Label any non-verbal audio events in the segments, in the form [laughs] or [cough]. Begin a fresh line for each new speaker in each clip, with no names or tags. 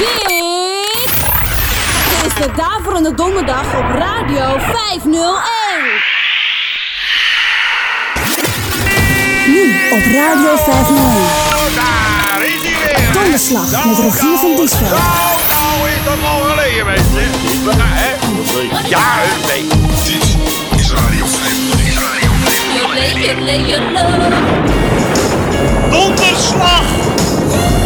Dit is de Daverende Donderdag op Radio 501. Nu op Radio 501.
Daar is hij weer.
Donderslag met Rogier van Diesveld.
Nou, nou is dat al geleden, mensen. Ja, hè? Ja, nee.
Dit is Radio 501. Is Radio 501.
Donderslag!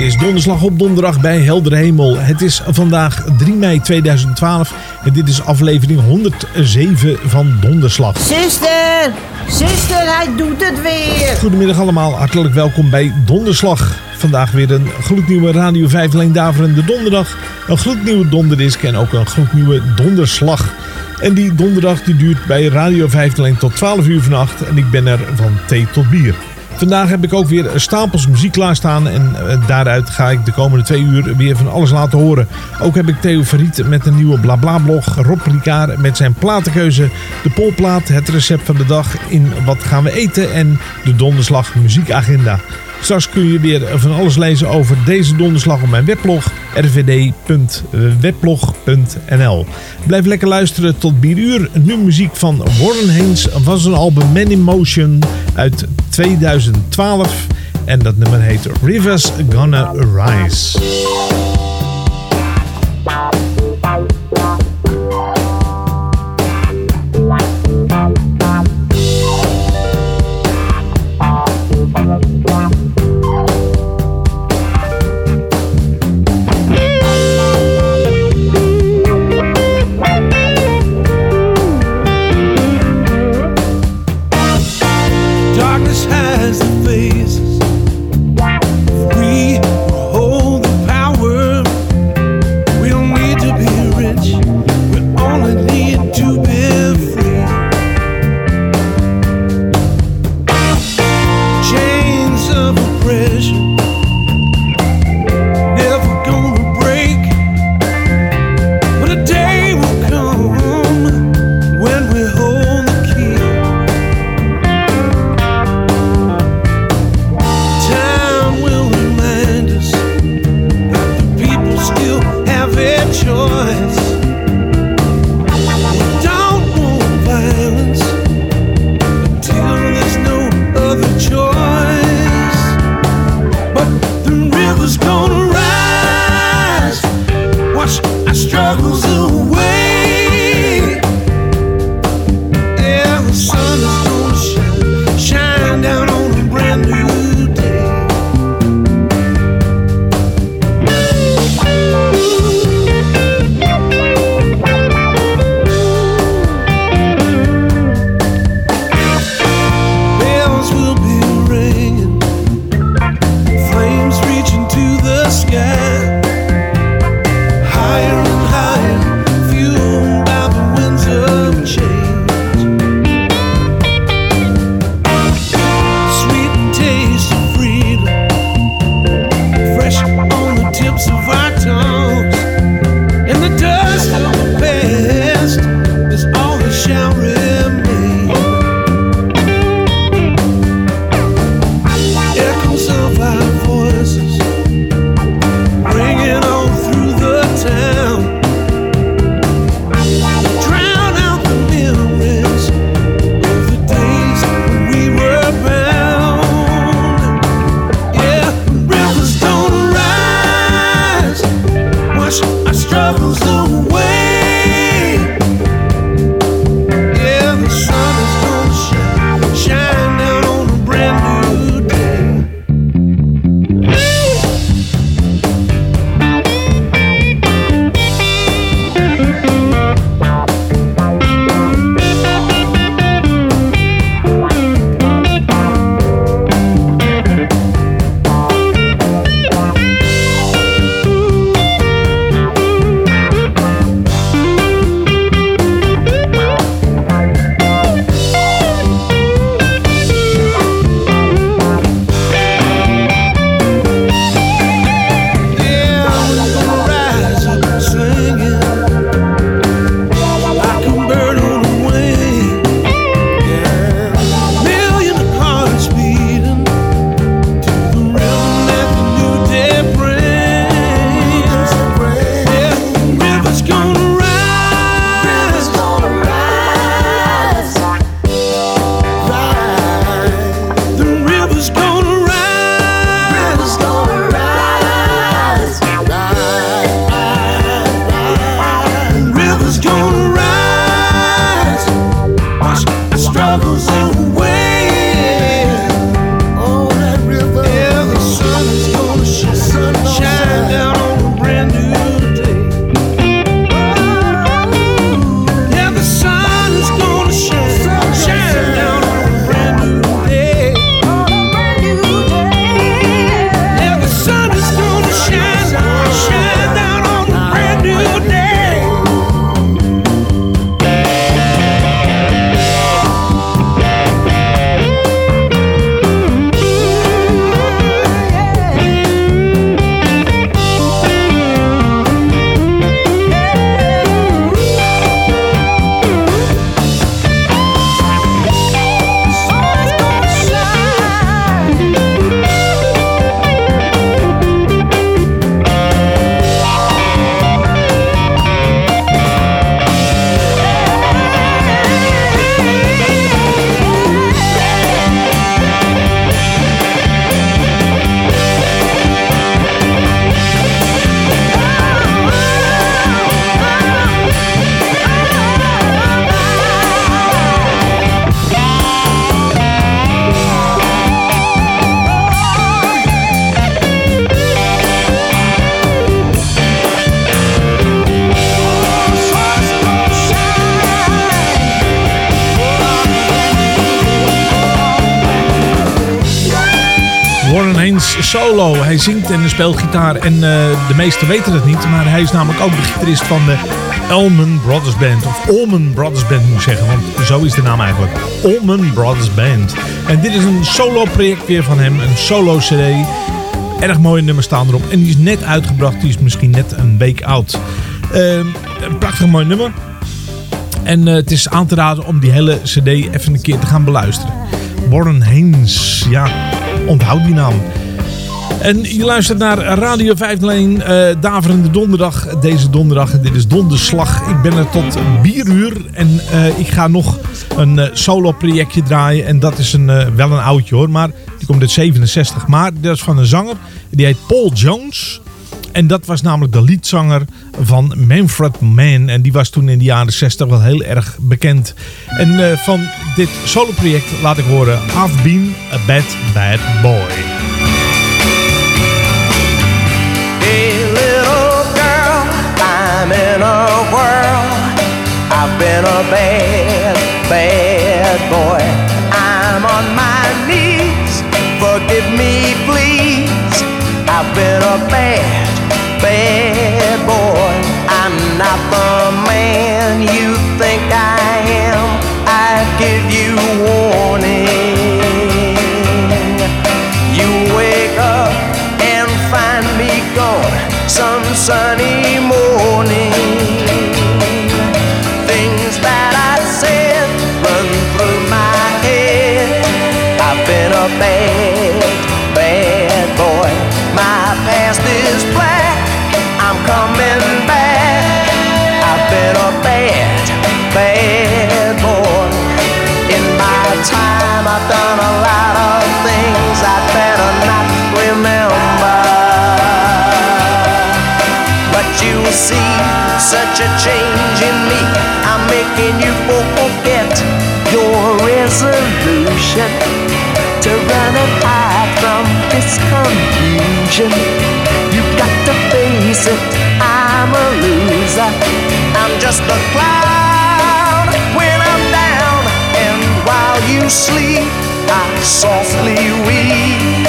Dit is donderslag op donderdag bij heldere hemel. Het is vandaag 3 mei 2012 en dit is aflevering 107 van Donderslag.
Zuster, zuster, hij doet het weer.
Goedemiddag allemaal, hartelijk welkom bij Donderslag. Vandaag weer een gloednieuwe Radio 5 Leen Daverende Donderdag. Een gloednieuwe donderdisc en ook een gloednieuwe donderslag. En die donderdag die duurt bij Radio 5 Leen tot 12 uur vannacht. En ik ben er van thee tot bier. Vandaag heb ik ook weer stapels muziek klaarstaan. En eh, daaruit ga ik de komende twee uur weer van alles laten horen. Ook heb ik Theo Verriet met een nieuwe BlaBla-blog. Rob Ricard met zijn platenkeuze. De polplaat, het recept van de dag in Wat gaan we eten. En de donderslag muziekagenda. Straks kun je weer van alles lezen over deze donderslag op mijn weblog rvd.weblog.nl. Blijf lekker luisteren tot 4 uur. Nu muziek van Warren Haynes van zijn album Man in Motion uit 2012. En dat nummer heet Rivers Gonna Rise. Solo. Hij zingt en speelt gitaar en eh, de meesten weten het niet. Maar hij is namelijk ook de gitarist van de Allman Brothers Band. Of Allman Brothers Band moet ik zeggen, want zo is de naam eigenlijk. Allman Brothers Band. En dit is een solo project weer van hem. Een solo cd. Erg mooie nummers staan erop. En die is net uitgebracht. Die is misschien net een week oud. Eh, een prachtig mooi nummer. En eh, het is aan te raden om die hele cd even een keer te gaan beluisteren. Warren Haynes, ja, onthoud die naam. En je luistert naar Radio 501, eh Daverende Donderdag. Deze donderdag, dit is Donderslag. Ik ben er tot bieruur en eh, ik ga nog een eh, solo projectje draaien. En dat is een, wel een oudje hoor, maar die komt uit 67. Maar dat is van een zanger, die heet Paul Jones. En dat was namelijk de liedzanger van Manfred Mann. En die was toen in de jaren 60 wel heel erg bekend. En van dit solo-project laat ik horen I've Been a Bad Bad Boy.
I've been a bad, bad boy. I'm on my knees. Forgive me, please. I've been a bad, bad boy. I'm not the man you see, such a change in me, I'm making you forget your resolution to run and hide from this confusion. You've got to face it, I'm a loser. I'm just a clown when I'm down, and while you sleep, I softly weep.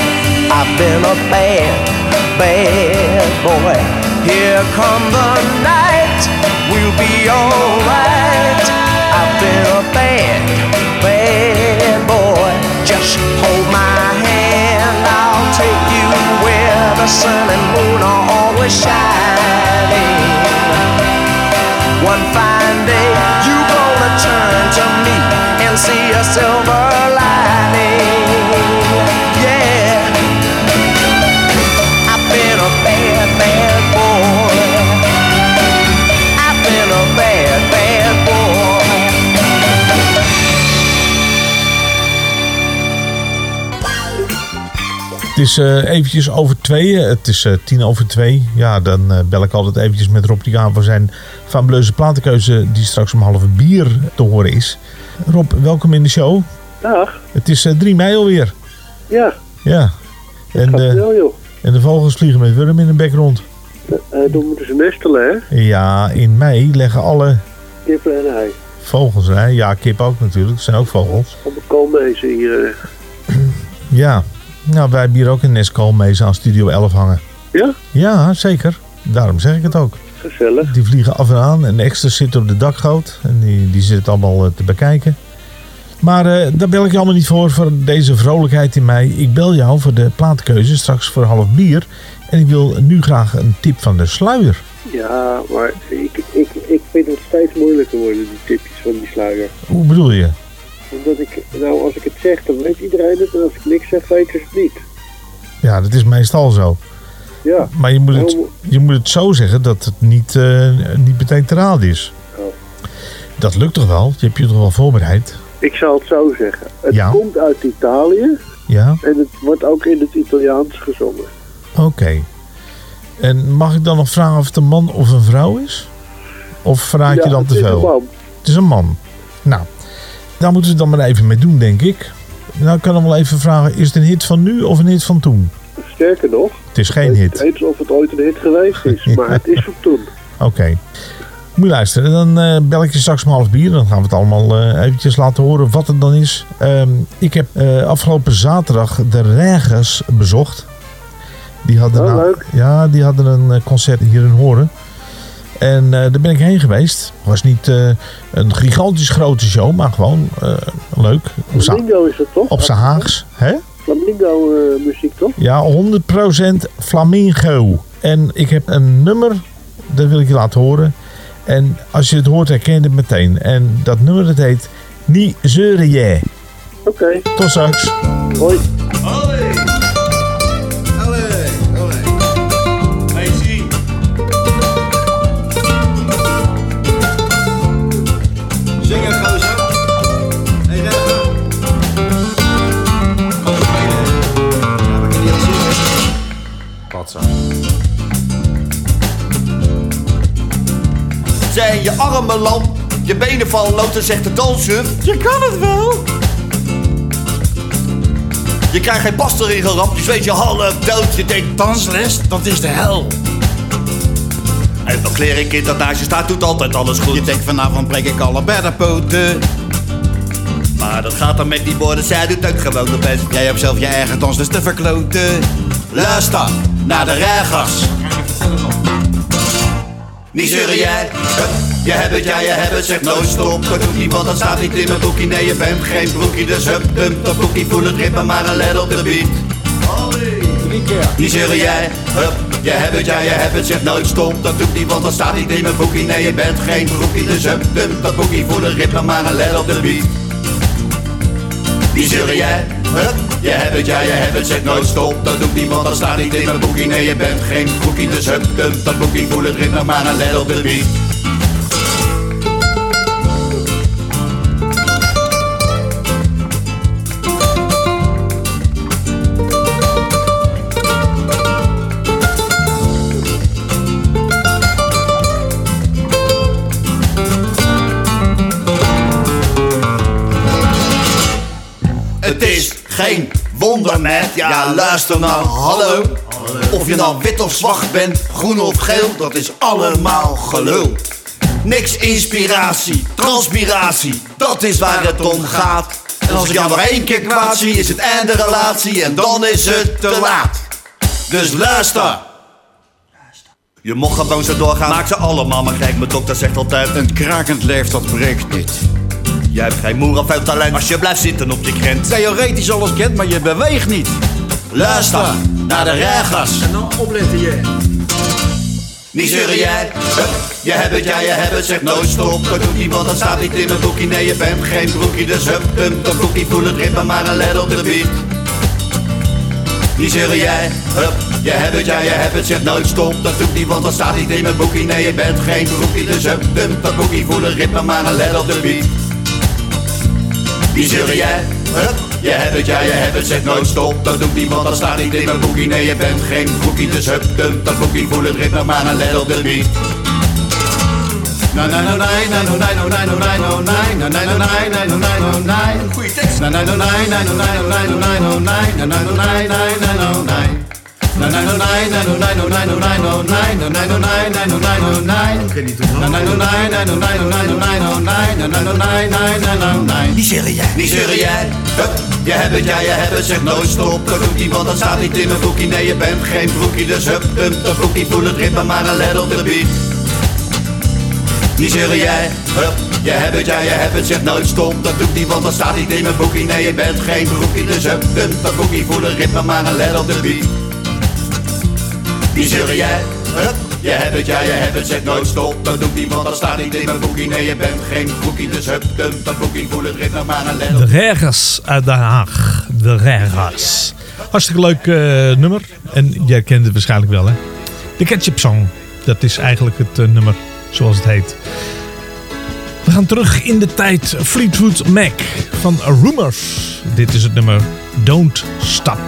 I've been a bad, bad boy. Here come the night, we'll be alright. I've been a bad, bad boy. Just hold my hand, I'll take you where the sun and moon are always shining. One fine day, you're gonna turn to me and see a silver lining.
Is eh, eventjes over tweeën. Het is eh, tien over twee. Ja, dan eh, bel ik altijd eventjes met Rob die aan voor zijn fabuleuze platenkeuze die straks om half bier te horen is. Rob, welkom in de show.
Dag.
Het is eh, 3 mei alweer.
Ja,
Ja. En,
wel joh.
en de vogels vliegen met wurm in de bek rond.
Dan moeten ze nestelen hè.
Ja, in mei leggen alle
Kippen en ei.
vogels, hè? ja, kip ook natuurlijk, het zijn ook vogels.
Op de koolmezen hier.
Ja, nou, wij hebben hier ook een nest koolmezen aan Studio 11 hangen.
Ja?
Ja, zeker. Daarom zeg ik het ook.
Gezellig.
Die vliegen af en aan en de extra zit op de dakgoot en die, die zit allemaal eh, te bekijken. Maar eh, daar bel ik je allemaal niet voor, voor deze vrolijkheid in mij. Ik bel jou voor de plaatkeuze straks voor half bier. En ik wil nu graag een tip van de sluier.
Ja, maar ik, ik, ik vind het steeds moeilijker worden, die tipjes van die sluier.
Hoe bedoel je?
Omdat ik, nou als ik het zeg, dan weet iedereen het. En als ik niks zeg, weten ze het niet.
Ja, dat is meestal zo.
Ja.
Maar je moet het,
Nou,
je moet het zo zeggen dat het niet, eh, niet meteen te is.
Oh.
Dat lukt toch wel? Je hebt je toch wel voorbereid?
Ik zal het zo zeggen. Het
Ja.
komt uit Italië
Ja?
en het wordt ook in het Italiaans gezongen.
Oké. En mag ik dan nog vragen of het een man of een vrouw is? Of vraag
Ja,
je dan
het
te
is een
veel?
man.
Het is een man. Nou, daar moeten het dan maar even mee doen, denk ik. Nou, ik kan hem wel even vragen, is het een hit van nu of een hit van toen?
Sterker nog,
Het is geen hit.
weet of het ooit een hit geweest is, [laughs] maar het is van toen.
Oké. Moet je luisteren. Dan eh, bel ik je straks om half bier. Dan gaan we het allemaal eh, eventjes laten horen wat het dan is. Ehm, ik heb eh, afgelopen zaterdag de Regers bezocht. Die hadden,
Oh,
nou-
leuk.
Ja, die hadden een concert hier in Horen. En eh, daar ben ik heen geweest. Het was niet eh, een gigantisch grote show, maar gewoon eh, leuk. Op
Flamingo is dat toch?
op z'n Haags. Hè?
Flamingo eh, muziek toch?
Ja, 100% flamingo. En ik heb een nummer, dat wil ik je laten horen. En als je het hoort, herken je het meteen. En dat nummer, dat heet Niet zeuren jij.
Oké.
Tot straks.
Hoi.
Zingen,
Je armen lam, je benen vallen loten, zegt de danser. Je kan het wel. Je krijgt geen pas erin gerapt, je zweet je half dood. Je denkt, dansles, dat is de hel. En dan klerenkind dat naast je staat, doet altijd alles goed.
Je denkt vanavond breek ik alle beddenpoten.
Maar dat gaat dan met die borden, zij doet ook gewoon de best.
Jij hebt zelf je eigen dansles te verkloten. Luister naar de reigers.
Niet zeuren jij, hup, je hebt het, ja je hebt het, zeg nooit stop. Dat doet niemand, dat staat niet in mijn boekie. Nee, je bent geen broekie, dus hup, dump dat boekie. Voel het ritme, maar een let op de beat. Niet zeuren jij, hup, je hebt het, ja je hebt het, zeg nooit stop. Dat doet niemand, dat staat niet in mijn boekie. Nee, je bent geen broekie, dus hup, dump dat boekie. Voel het ritme, maar een let op de beat. Jij, hup, je hebt het, ja je hebt het, zeg nooit stop. Dat doet niemand, dat staat niet in mijn boekie. Nee, je bent geen broekie, dus hup, dump dat boekie. Voel het ritme, maar een let op de beat. Geen wonder met, ja luister nou, hallo. Of je nou wit of zwart bent, groen of geel, dat is allemaal gelul. Niks inspiratie, transpiratie, dat is waar het om gaat. En als ik jou nog één keer kwaad zie, is het einde relatie en dan is het te laat. Dus luister. Je mocht gewoon zo doorgaan, maak ze allemaal, maar kijk, mijn dokter zegt altijd...
Een krakend lijf dat breekt niet.
Jij hebt geen moer of veel talent als je blijft zitten op je krent.
Theoretisch alles kent, maar je beweegt niet.
Luister naar de reigers.
En dan opletten je.
Niet zeuren jij, hup, je hebt het, ja je hebt het, zeg nooit stop. Dat doet niemand, dat staat niet in mijn boekie. Nee, je bent geen broekie, dus hup, dump dat boekie. Voel het ritme, maar een let op de beat. Niet zeuren jij, hup, je hebt het, ja je hebt het, zeg nooit stop. Dat doet niemand, dat staat niet in mijn boekie. Nee, je bent geen broekie, dus hup, dump dat boekie. Voel het ritme, maar een let op de beat. Jij? Hup, je hebt het, ja je hebt het, zeg nooit stop. Dat doet niemand, dat staat niet in mijn boekie. Nee, je bent geen broekie, dus hup, dump dat boekie. Voel het ritme, maar een let op de beat.
Na na na na na na na na na na na na na na na na na na na na
Goeie tekst.
Na na na na na na na na na na na na na na na na
je hebt het, ja je hebt het, zeg nooit stop. Dat doet iemand, dat staat niet in mijn boekie. Nee je bent geen broekie, dus hup, hup, dat broekie Voel het rippen, maar een let op de beat. Nigeria, hup, je hebt het, ja je hebt het, zeg nooit stop. Dat doet niemand, dat staat niet in mijn boekie. Nee je bent geen broekie, dus hup, hup, dat broekie Voel het rippen, maar een let op de beat. Wie zeuren jij? Hup, je hebt het, ja je hebt het, zeg nooit stop. Dat doet niemand, dat staat niet in mijn boekie. Nee, je bent geen broekie, dus hup, dump dat boekie. Voel het ritme, maar een let op
De Regers uit Den Haag. De Regers. Hartstikke leuk eh, nummer. En jij kent het waarschijnlijk wel, hè? De Ketchup Song. Dat is eigenlijk het eh, nummer zoals het heet. We gaan terug in de tijd. Fleetwood Mac van Rumors. Dit is het nummer. Don't stop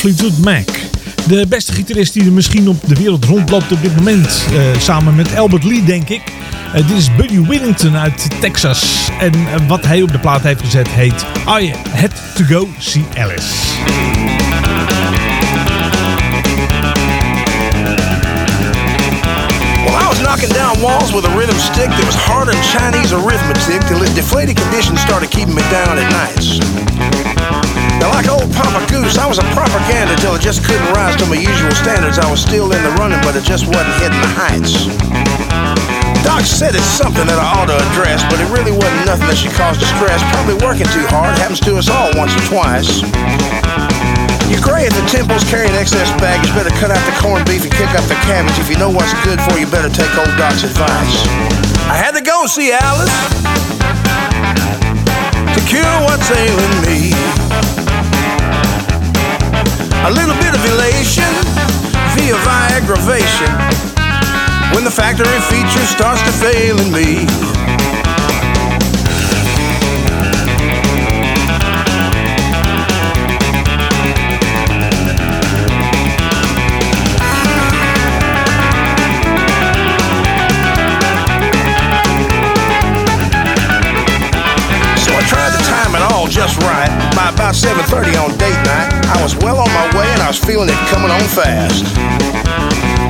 Fleetwood Mac. De beste gitarist die er misschien op de wereld rondloopt op dit moment. Uh, samen met Albert Lee, denk ik. Uh, dit is Buddy Willington uit Texas. En wat hij op de plaat heeft gezet heet I Had To Go See Alice.
knocking down walls with a rhythm stick that was harder than Chinese arithmetic till his deflated condition started keeping me down at nights. Now, like old Papa Goose, I was a propaganda till it just couldn't rise to my usual standards. I was still in the running, but it just wasn't hitting the heights. Doc said it's something that I ought to address, but it really wasn't nothing that should cause distress. Probably working too hard happens to us all once or twice. You're gray at the temples, carrying excess baggage. Better cut out the corned beef and kick up the cabbage. If you know what's good for you, better take old Doc's advice. I had to go see Alice to cure what's ailing me. A little bit of elation via Viagravation when the factory feature starts to fail in me. By about 7.30 on date night, I was well on my way and I was feeling it coming on fast.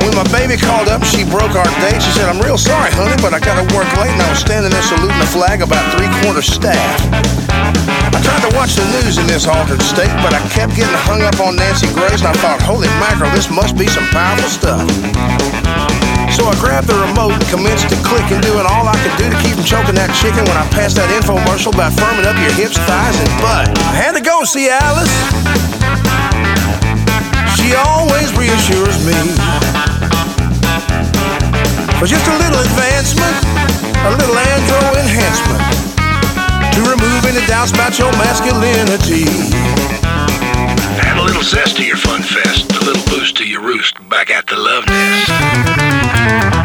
When my baby called up, she broke our date. She said, I'm real sorry, honey, but I gotta work late and I was standing there saluting the flag about three quarters staff. I tried to watch the news in this altered state, but I kept getting hung up on Nancy Grace and I thought, holy mackerel, this must be some powerful stuff. So I grabbed the remote and commenced to click and doing all I could do to keep from choking that chicken when I passed that infomercial about firming up your hips, thighs, and butt. I had to go see Alice. She always reassures me. For just a little advancement, a little andro enhancement to remove any doubts about your masculinity.
Add a little zest to your fun fest, a little boost to your roost nest.
see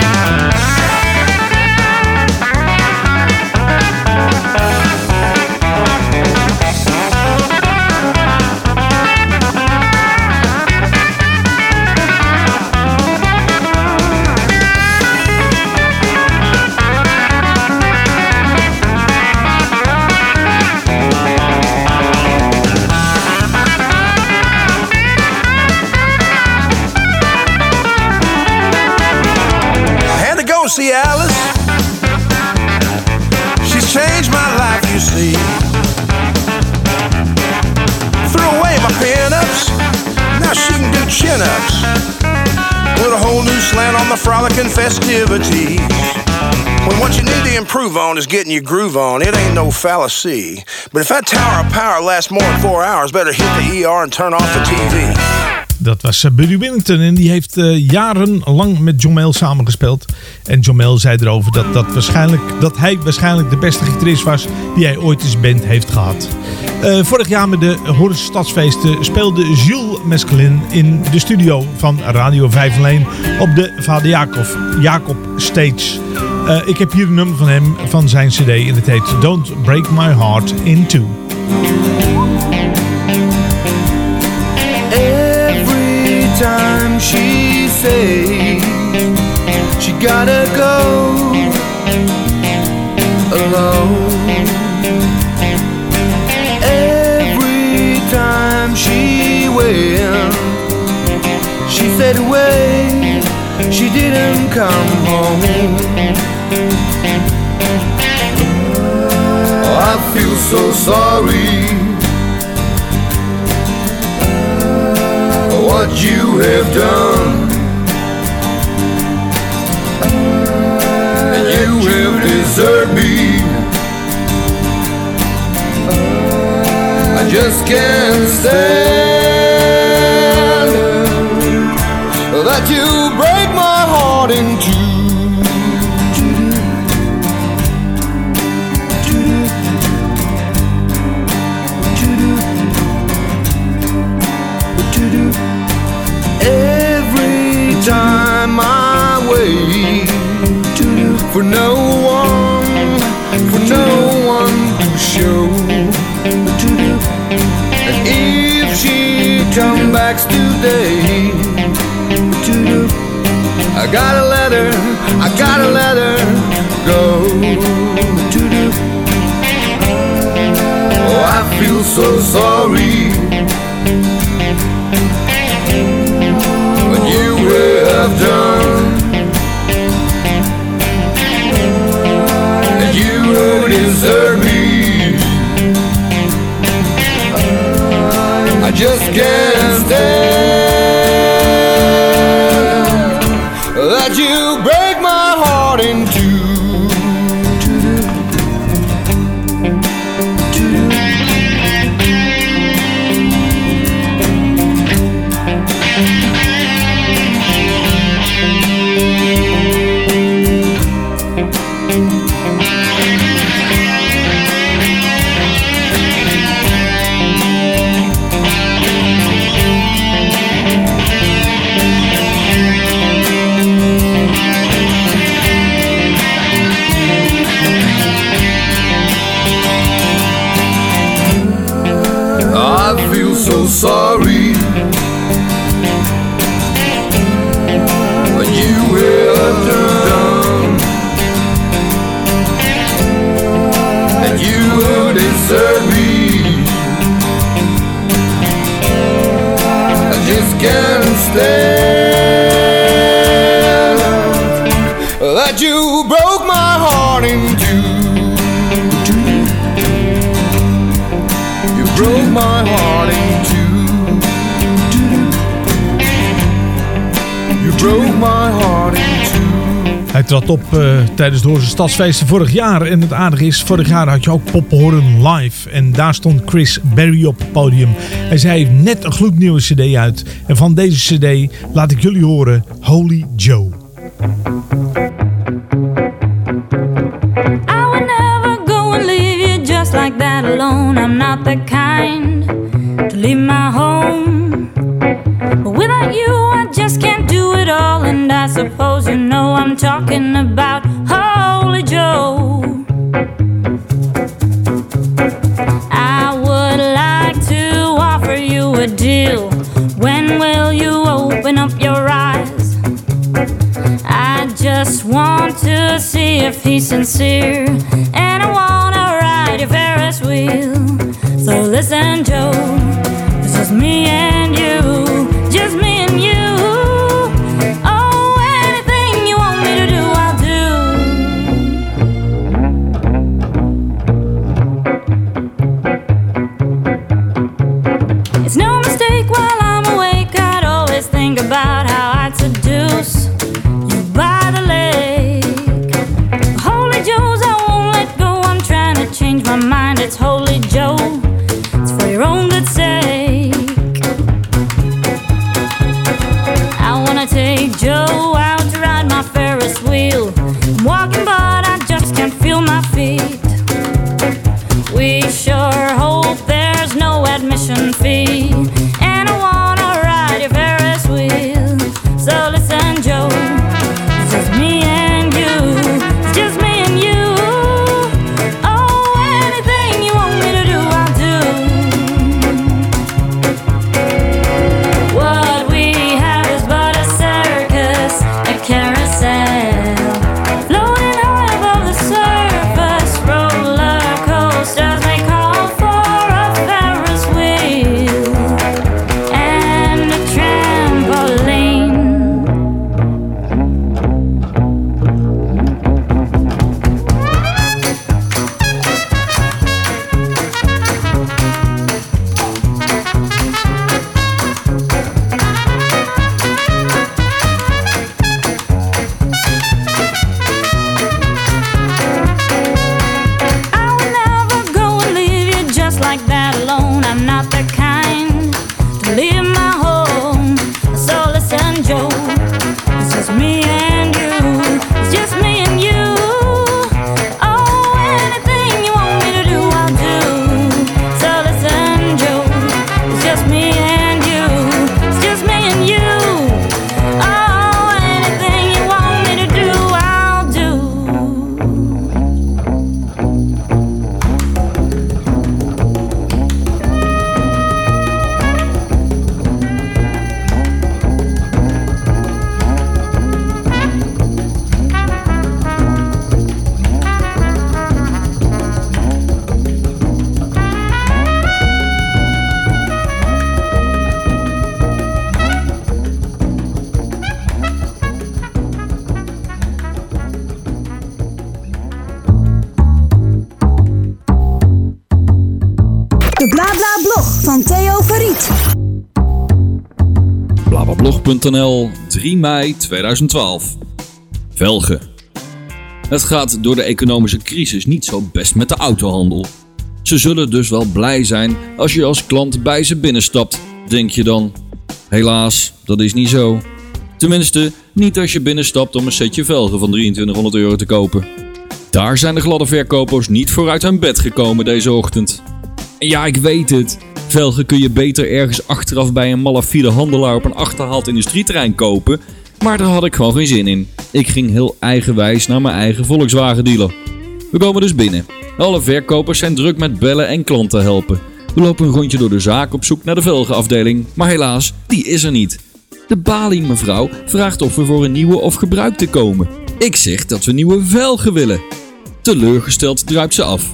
improve on is getting your groove on, it ain't no fallacy. But if that tower of power lasts more than four hours, better hit the ER and turn off the TV.
Dat was eh, Buddy Willington en die heeft uh, jarenlang met John Mayle samengespeeld. En John zei erover dat, dat, waarschijnlijk, dat hij waarschijnlijk de beste gitarist was die hij ooit zijn band heeft gehad. Uh, vorig jaar met de Horus Stadsfeesten speelde Jules Mesclin in de studio van Radio 5 Leen op de Vader Jacob, Jacob Stage. Uh, ik heb hier een nummer van hem van zijn cd en het heet Don't Break My Heart in Two.
time she says she gotta go alone. Every time she went, she said, Wait, she didn't come home. I feel so sorry. what you have done. You have deserted me. I just can't stand that you break my heart in comebacks today. I got a letter, I got a letter, go. Oh, I feel so sorry. But you will have done. just
get. trad op eh, tijdens de Hoornse Stadsfeesten vorig jaar. En het aardige is, vorig jaar had je ook Poppenhoorn live. En daar stond Chris Berry op het podium. Hij zei net een gloednieuwe cd uit. En van deze cd laat ik jullie horen
Holy Joe.
Blablabblog.nl 3 mei 2012. Velgen. Het gaat door de economische crisis niet zo best met de autohandel. Ze zullen dus wel blij zijn als je als klant bij ze binnenstapt, denk je dan. Helaas, dat is niet zo. Tenminste, niet als je binnenstapt om een setje velgen van 2300 euro te kopen. Daar zijn de gladde verkopers niet voor uit hun bed gekomen deze ochtend. En ja, ik weet het. Velgen kun je beter ergens achteraf bij een malafide handelaar op een achterhaald industrieterrein kopen. Maar daar had ik gewoon geen zin in. Ik ging heel eigenwijs naar mijn eigen Volkswagen dealer. We komen dus binnen. Alle verkopers zijn druk met bellen en klanten helpen. We lopen een rondje door de zaak op zoek naar de velgenafdeling, maar helaas, die is er niet. De baling mevrouw vraagt of we voor een nieuwe of gebruikte komen. Ik zeg dat we nieuwe velgen willen. Teleurgesteld druipt ze af.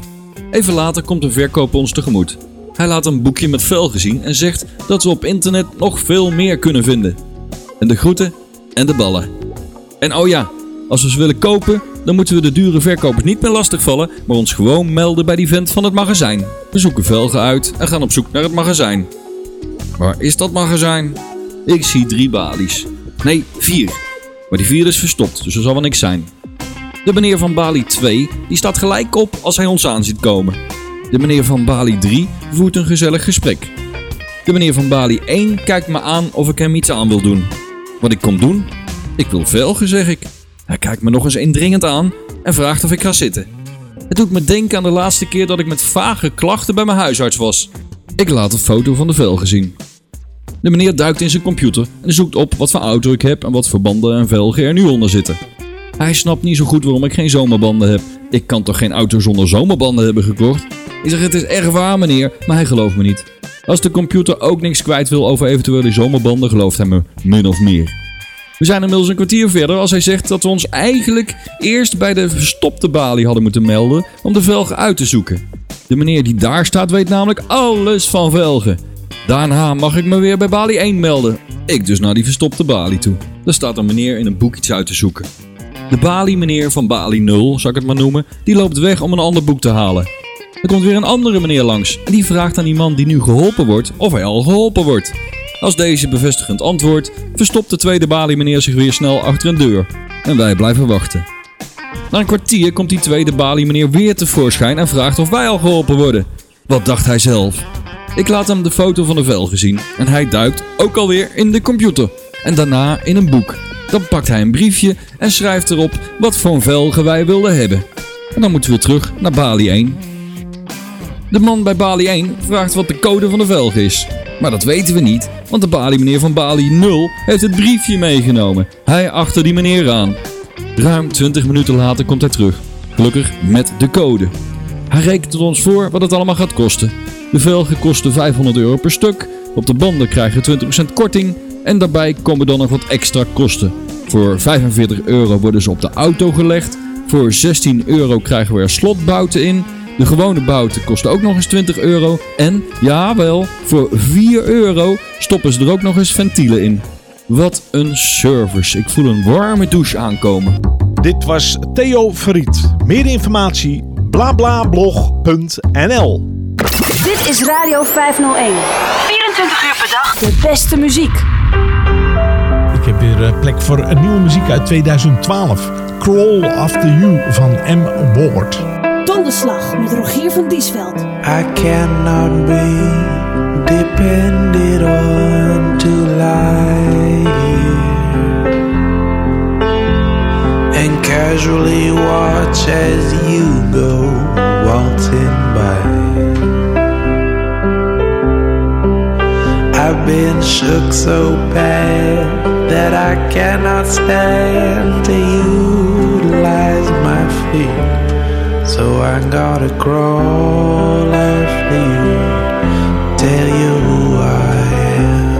Even later komt een verkoper ons tegemoet. Hij laat een boekje met velgen zien en zegt dat we op internet nog veel meer kunnen vinden. En de groeten en de ballen. En oh ja, als we ze willen kopen, dan moeten we de dure verkopers niet meer lastigvallen, maar ons gewoon melden bij die vent van het magazijn. We zoeken velgen uit en gaan op zoek naar het magazijn. Waar is dat magazijn? Ik zie drie balies. Nee, vier. Maar die vierde is verstopt, dus er zal wel niks zijn. De meneer van Bali 2 die staat gelijk op als hij ons aan ziet komen. De meneer van Bali 3 voert een gezellig gesprek. De meneer van Bali 1 kijkt me aan of ik hem iets aan wil doen. Wat ik kom doen? Ik wil velgen, zeg ik. Hij kijkt me nog eens indringend aan en vraagt of ik ga zitten. Het doet me denken aan de laatste keer dat ik met vage klachten bij mijn huisarts was. Ik laat een foto van de velgen zien. De meneer duikt in zijn computer en zoekt op wat voor auto ik heb en wat voor banden en velgen er nu onder zitten. Hij snapt niet zo goed waarom ik geen zomerbanden heb. Ik kan toch geen auto zonder zomerbanden hebben gekocht? Ik zeg het is erg waar meneer, maar hij gelooft me niet. Als de computer ook niks kwijt wil over eventuele zomerbanden, gelooft hij me min of meer. We zijn inmiddels een kwartier verder als hij zegt dat we ons eigenlijk eerst bij de verstopte balie hadden moeten melden om de velgen uit te zoeken. De meneer die daar staat weet namelijk alles van velgen. Daarna mag ik me weer bij balie 1 melden. Ik dus naar die verstopte balie toe. Daar staat een meneer in een boek iets uit te zoeken. De balie meneer van balie 0, zal ik het maar noemen, die loopt weg om een ander boek te halen. Er komt weer een andere meneer langs en die vraagt aan die man die nu geholpen wordt of hij al geholpen wordt. Als deze bevestigend antwoordt, verstopt de tweede balie meneer zich weer snel achter een deur. En wij blijven wachten. Na een kwartier komt die tweede balie meneer weer tevoorschijn en vraagt of wij al geholpen worden. Wat dacht hij zelf? Ik laat hem de foto van de velgen zien en hij duikt ook alweer in de computer. En daarna in een boek. Dan pakt hij een briefje en schrijft erop wat voor velgen wij wilden hebben. En dan moeten we terug naar balie 1. De man bij balie 1 vraagt wat de code van de velg is. Maar dat weten we niet, want de balie meneer van balie 0 heeft het briefje meegenomen. Hij achter die meneer aan. Ruim 20 minuten later komt hij terug. Gelukkig met de code. Hij rekent ons voor wat het allemaal gaat kosten. De velgen kosten 500 euro per stuk. Op de banden krijgen we 20% korting. En daarbij komen dan nog wat extra kosten. Voor 45 euro worden ze op de auto gelegd. Voor 16 euro krijgen we er slotbouten in. De gewone bouten kosten ook nog eens 20 euro. En, jawel, voor 4 euro stoppen ze er ook nog eens ventielen in. Wat een service. Ik voel een warme douche aankomen.
Dit was Theo Verriet. Meer informatie blablablog.nl
Dit is Radio 501. 24 uur per dag. De beste muziek.
Ik heb weer eh, plek voor een nieuwe muziek uit 2012. Crawl After You van M. Ward.
Donderslag met Rogier van Diesveld.
I cannot be depended on to lie and casually watch as you go waltzing by. I've been shook so bad that I cannot stand to utilize my feet. So I gotta crawl after you, tell you who I am.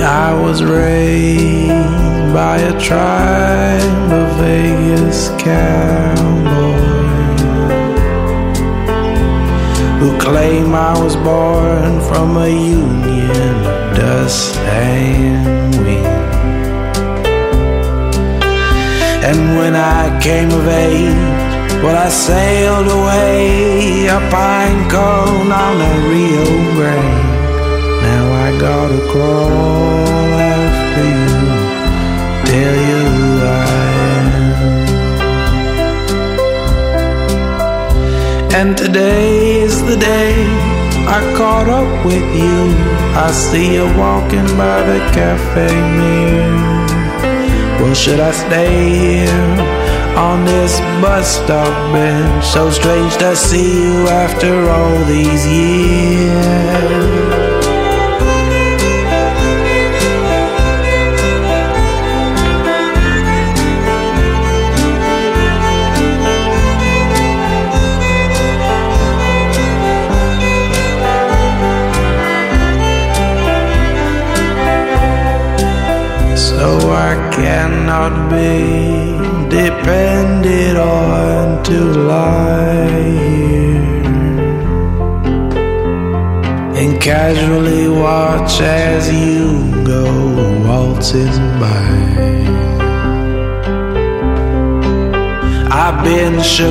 I was raised by a tribe of Vegas cowboys who claim I was born from a union of dust and wind. And when I came of age,
Well, I sailed away a pine cone on a Rio Grande. Now I gotta crawl after you, tell you who I am. And today is the day I caught up with you. I see you walking by the cafe mirror. Well, should I stay here on this bus stop bench? So strange to see you after all these years.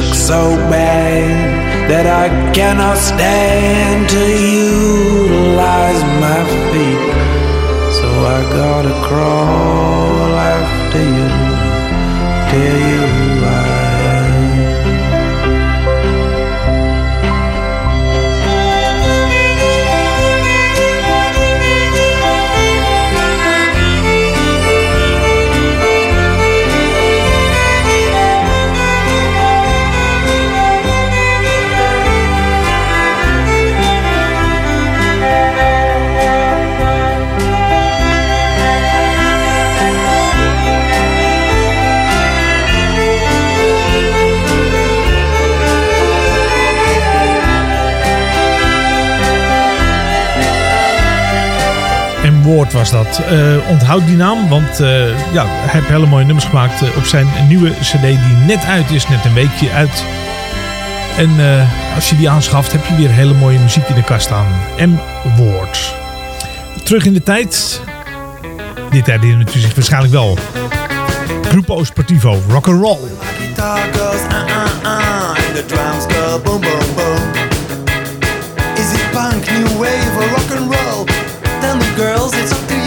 Shook so bad that I cannot stand to utilize my feet. So I gotta crawl
Was dat. Eh, onthoud die naam, want eh, ja, hij heeft hele mooie nummers gemaakt eh, op zijn nieuwe cd die net uit is, net een weekje uit. En als je die aanschaft, heb je weer hele mooie muziek in de kast staan. M. Woord. Terug in de tijd. Dit herinnert u zich waarschijnlijk wel. Grupo Sportivo, rock and roll.
uh uh uh. Is it punk, new wave rock girls, it's up to you.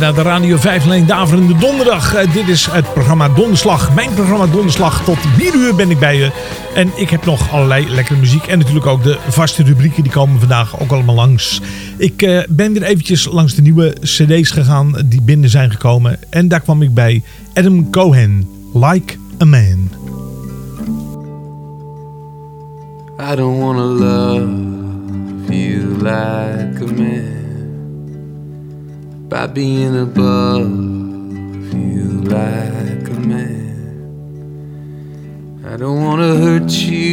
Naar de Radio 5 Leen Daverende Donderdag. Eh, dit is het programma Donderslag. Mijn programma Donderslag. Tot 4 uur ben ik bij je. En ik heb nog allerlei lekkere muziek. En natuurlijk ook de vaste rubrieken. Die komen vandaag ook allemaal langs. Ik eh, ben weer eventjes langs de nieuwe cd's gegaan. Die binnen zijn gekomen. En daar kwam ik bij Adam Cohen. Like a Man.
I don't wanna love being above you like a man. I don't wanna hurt you.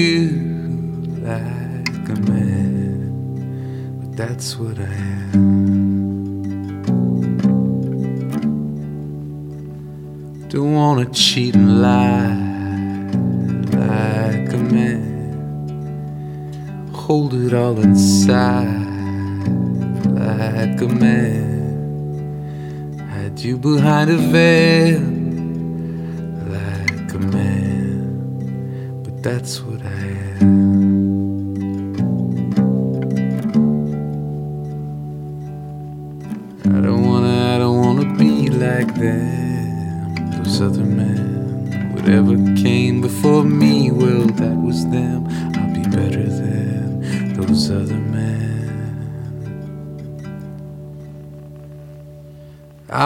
might have acted like a man, but that's what I am. I don't wanna, I don't wanna be like that.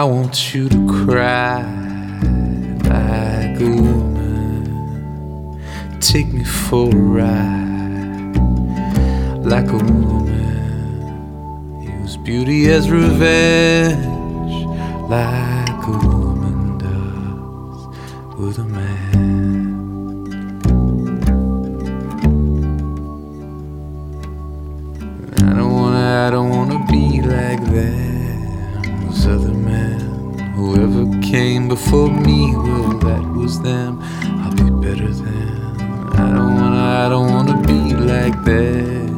I want you to cry like a woman. Take me for a ride like a woman. Use beauty as revenge like a woman does with a man. before me. Well, that was them. I'll be better than. I don't wanna, I don't wanna be like that.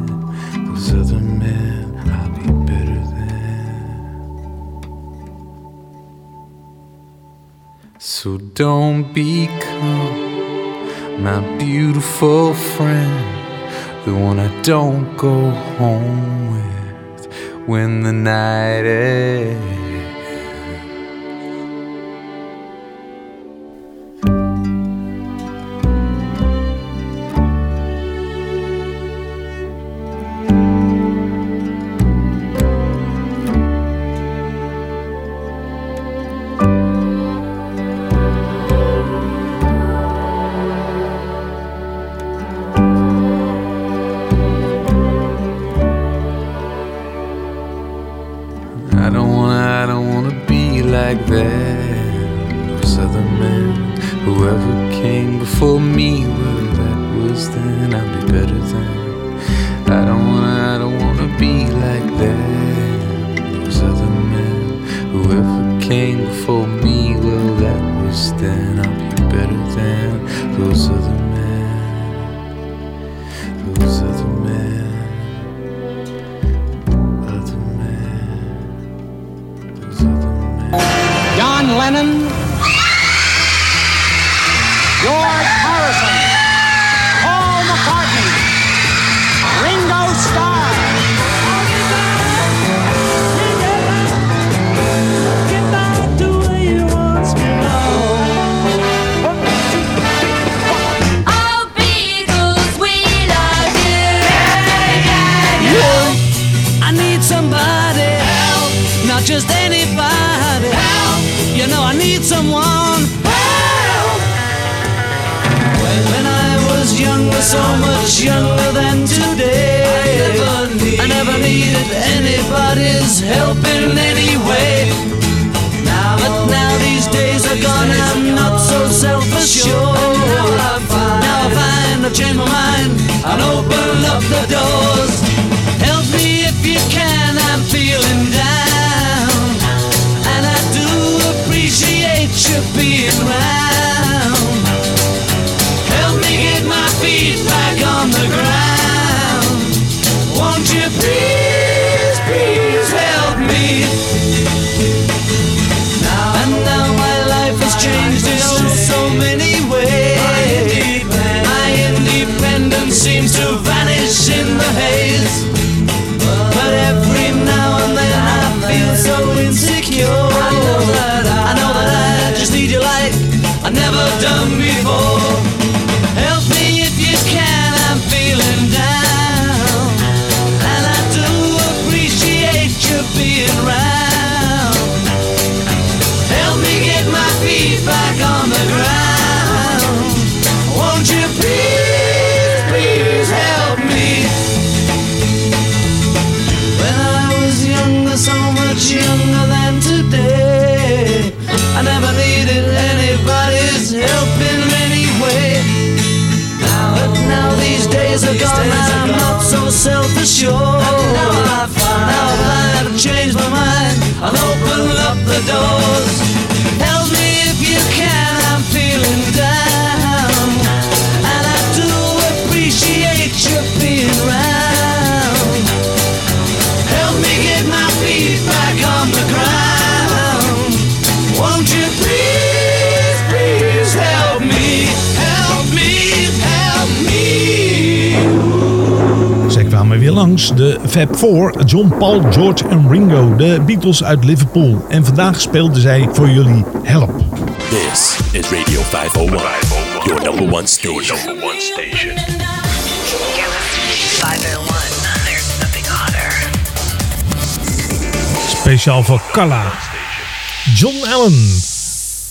Those other men. I'll be better than. So don't become my beautiful friend, the one I don't go home with when the night ends.
sure langs. De Fab Four, John, Paul, George en Ringo. De Beatles uit Liverpool. En vandaag speelden zij voor jullie Help.
This is Radio 501, your number one station.
Number one station.
Speciaal voor Carla. John Allen.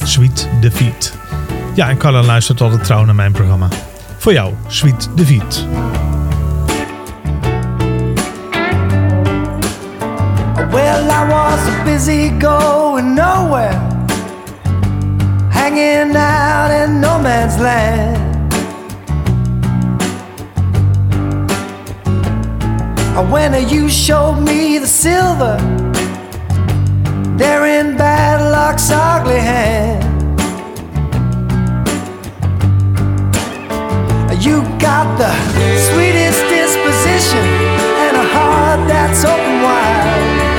Sweet Defeat. Ja, en Carla luistert altijd trouw naar mijn programma. Voor jou, Sweet Defeat.
Busy going nowhere, hanging out in no man's land. When you showed me the silver, there in bad luck's ugly hand. You got the sweetest disposition and a heart that's open wide.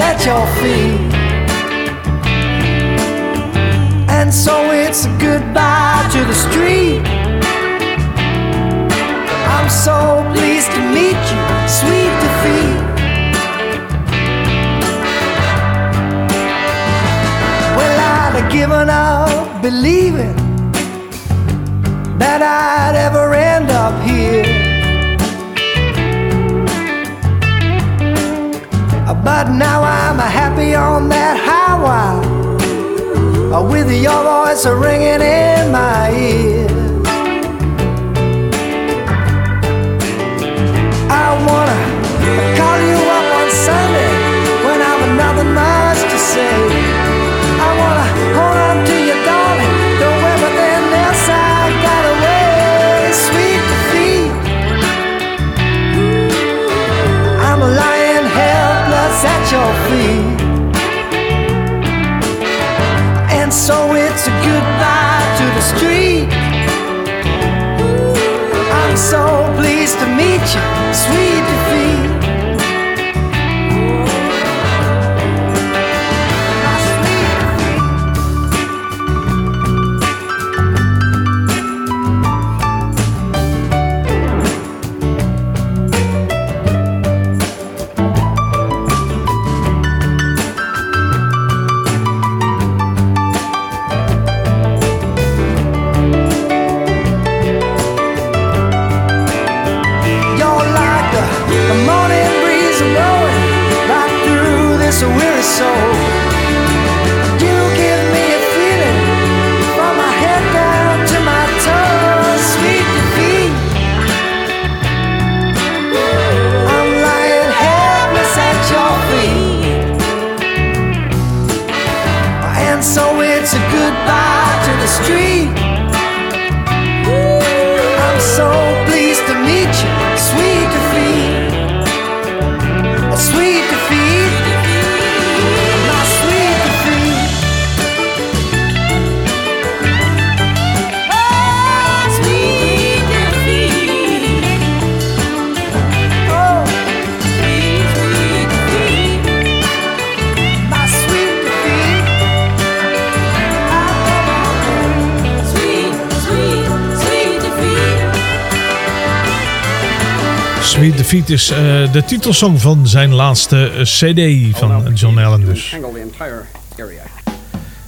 At your feet. And so it's a goodbye to the street. I'm so pleased to meet you, sweet defeat. Given up believing that I'd ever end up here. But now I'm happy on that highway uh, with your voice ringing in my ear. I wanna call you it's a goodbye to the street. I'm so pleased to meet you, sweet defeat. Defeat
is eh, de titelsong van zijn laatste eh, CD van John Allen dus.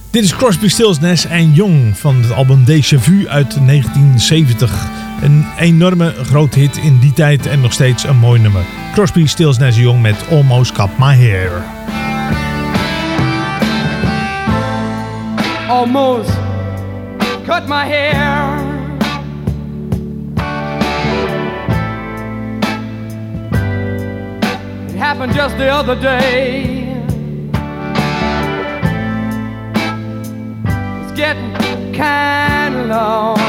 Dit is Crosby, Stills, Nash en Young van het album Déjà Vu uit 1970. Een enorme grote hit in die tijd en nog steeds een mooi nummer. Crosby, Stills, Nash en Young met Almost Cut My Hair.
almost cut my hair. Happened just the other day. It's getting kind of long.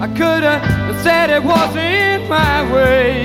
I could have said it wasn't my way,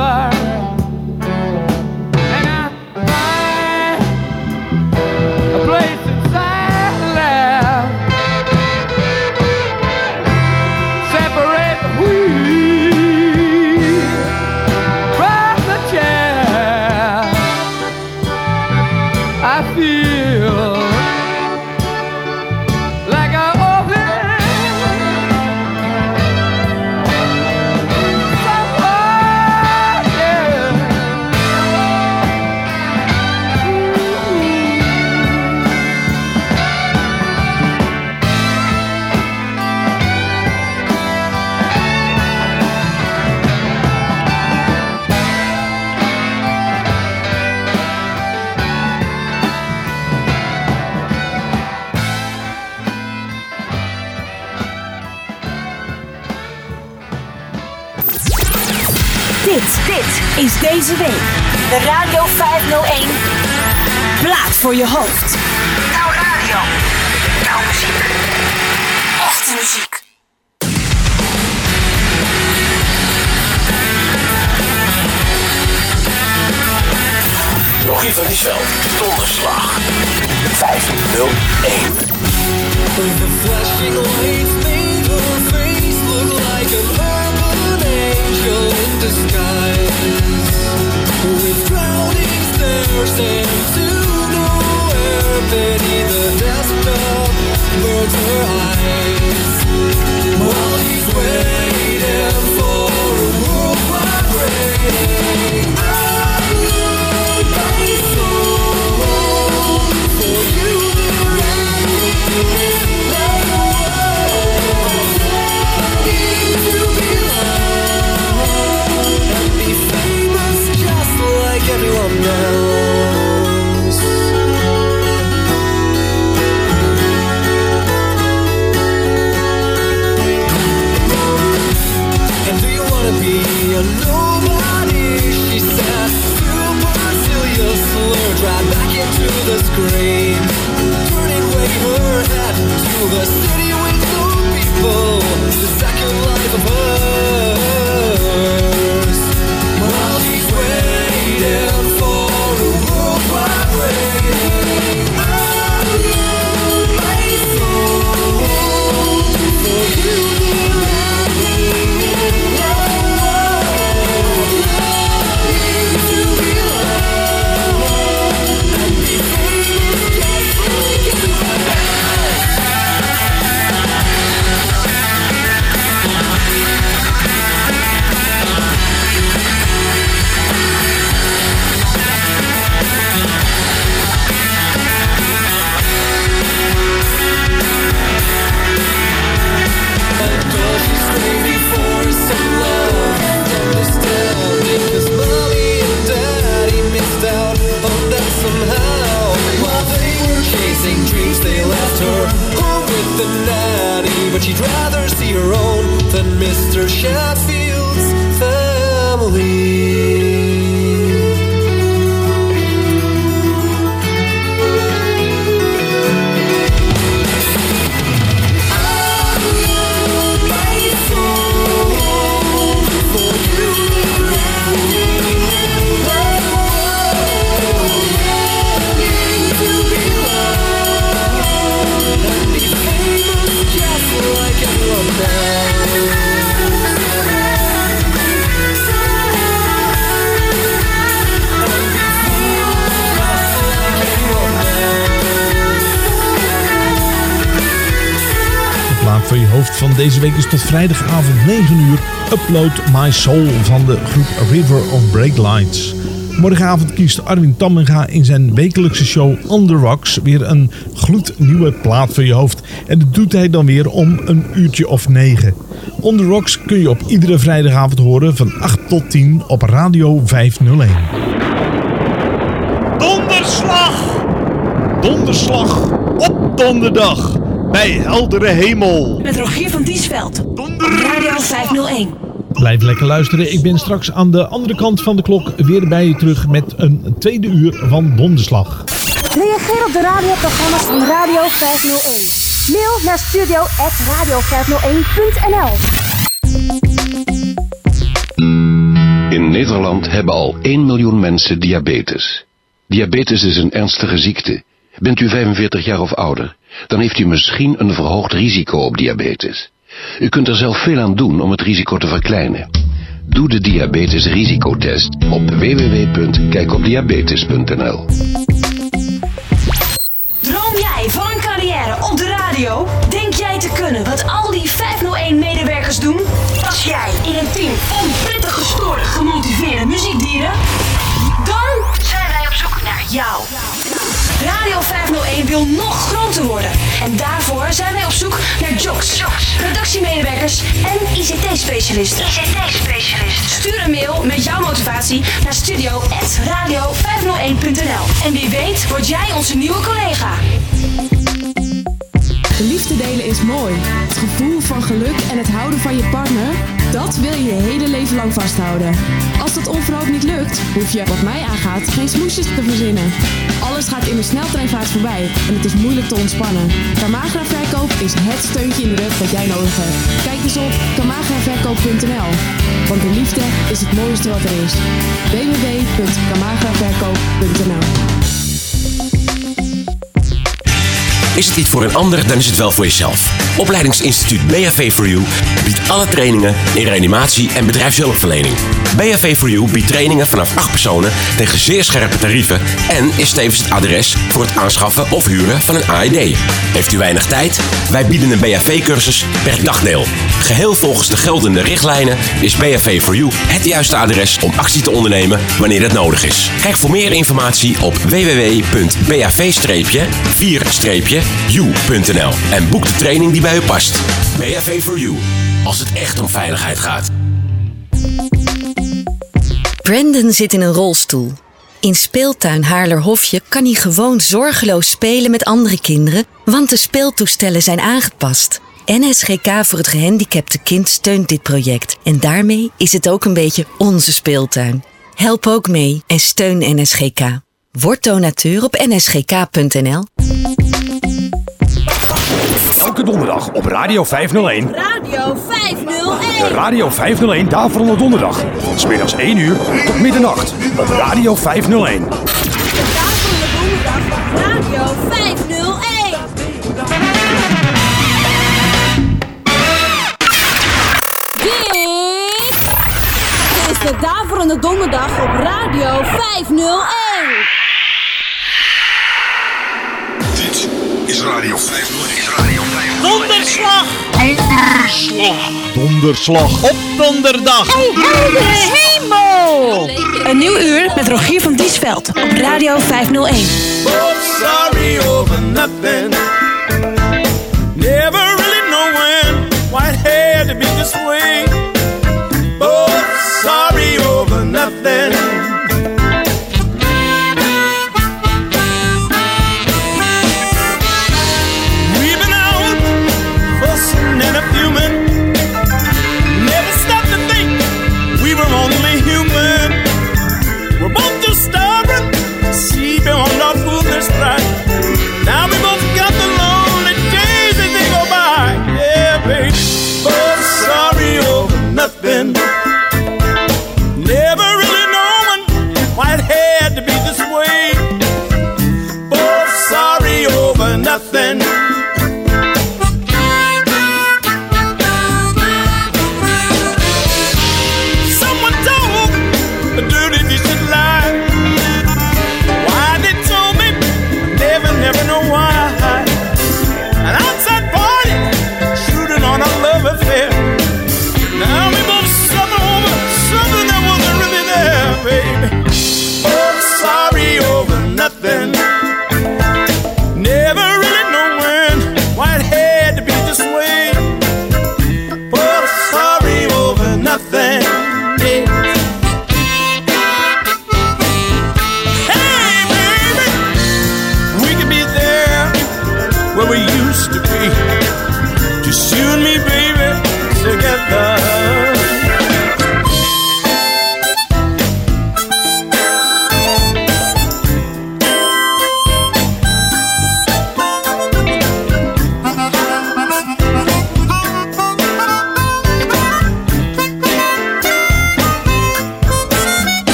forever. Is
tot vrijdagavond 9 uur Upload My Soul van de groep River of Breaklights. Morgenavond kiest Arwin Tammenga in zijn wekelijkse show The Rocks weer een gloednieuwe plaat voor je hoofd. En dat doet hij dan weer om een uurtje of 9. On The Rocks kun je op iedere vrijdagavond horen van 8 tot 10 op Radio 501.
Donderslag! Donderslag op donderdag bij heldere hemel.
Met Rogier van Diesveld. Radio 501.
Blijf lekker luisteren. Ik ben straks aan de andere kant van de klok weer bij je terug met een tweede uur van Donderslag.
Reageer op de radioprogramma's van Radio 501. Mail naar studio.radio501.nl
In Nederland hebben al 1 miljoen mensen diabetes. Diabetes is een ernstige ziekte. Bent u 45 jaar of ouder, dan heeft u misschien een verhoogd risico op diabetes. U kunt er zelf veel aan doen om het risico te verkleinen. Doe de diabetesrisicotest op www.kijkopdiabetes.nl
Droom jij van een carrière op de radio? Denk jij te kunnen wat al die 501-medewerkers doen? Pas jij in een team van prettig gestoorde, gemotiveerde muziekdieren? Dan zijn wij op zoek naar jou. Radio 501 wil nog groter worden. En daarvoor zijn wij op zoek naar jocks, redactiemedewerkers en ICT-specialisten. ICT-specialisten. Stuur een mail met jouw motivatie naar studio.radio501.nl. En wie weet word jij onze nieuwe collega.
De liefde delen is mooi. Het gevoel van geluk en het houden van je partner, dat wil je je hele leven lang vasthouden. Als dat onverhoopt niet lukt, hoef je, wat mij aangaat, geen smoesjes te verzinnen. Alles gaat in een sneltreinvaart voorbij en het is moeilijk te ontspannen. Kamagra Verkoop is het steuntje in de rug dat jij nodig hebt. Kijk eens op kamagraverkoop.nl, want de liefde is het mooiste wat er is. www.kamagraverkoop.nl
Is het niet voor een ander, dan is het wel voor jezelf. Opleidingsinstituut BHV for You biedt alle trainingen in reanimatie en bedrijfshulpverlening. BHV for You biedt trainingen vanaf 8 personen tegen zeer scherpe tarieven en is tevens het adres voor het aanschaffen of huren van een AED. Heeft u weinig tijd? Wij bieden een BHV-cursus per dagdeel. Geheel volgens de geldende richtlijnen is BHV for You het juiste adres om actie te ondernemen wanneer het nodig is. Kijk voor meer informatie op www.bav-4-u.nl en boek de training die bij u past. BHV for You, als het echt om veiligheid gaat.
Brandon zit in een rolstoel. In speeltuin Haarlerhofje kan hij gewoon zorgeloos spelen met andere kinderen, want de speeltoestellen zijn aangepast. NSGK voor het gehandicapte kind steunt dit project en daarmee is het ook een beetje onze speeltuin. Help ook mee en steun NSGK. Word donateur op nsgk.nl.
Elke donderdag op Radio 501.
Radio 501.
De Radio 501 Daverende Donderdag. Van smiddags 1 uur tot middernacht op Radio 501.
Radio 501. Dit is de Daverende Donderdag op Radio 501.
Is Radio 501. Is Radio 501.
Donderslag.
Donderslag.
Donderslag.
Op donderdag.
Heldere hemel! Een nieuw uur met Rogier van Diesveld op Radio 501.
sorry over nothing. Never really knowing why it had to be this way. Both sorry over nothing.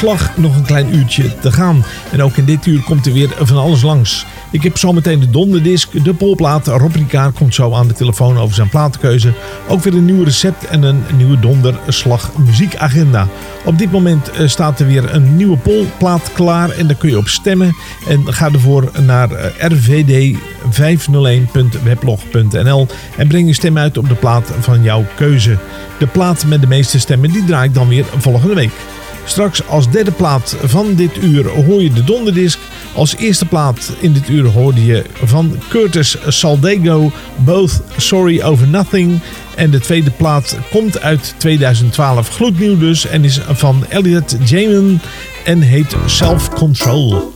Donderslag. Nog een klein uurtje te gaan. En ook in dit uur komt er weer van alles langs. Ik heb zometeen de donderdisc, de polplaat. Rob komt zo aan de telefoon over zijn platenkeuze. Ook weer een nieuw recept en een nieuwe donderslag muziekagenda. Op dit moment eh, staat er weer een nieuwe polplaat klaar. En daar kun je op stemmen. En ga ervoor naar eh, rvd501.weblog.nl en breng je stem uit op de plaat van jouw keuze. De plaat met de meeste stemmen die draai ik dan weer volgende week. Straks als derde plaat van dit uur hoor je de donderdisc. Als eerste plaat in dit uur hoorde je van Curtis Saldego Both Sorry Over Nothing. En de tweede plaat komt uit 2012, gloednieuw dus, en is van Elliot Jamin en heet Self Control.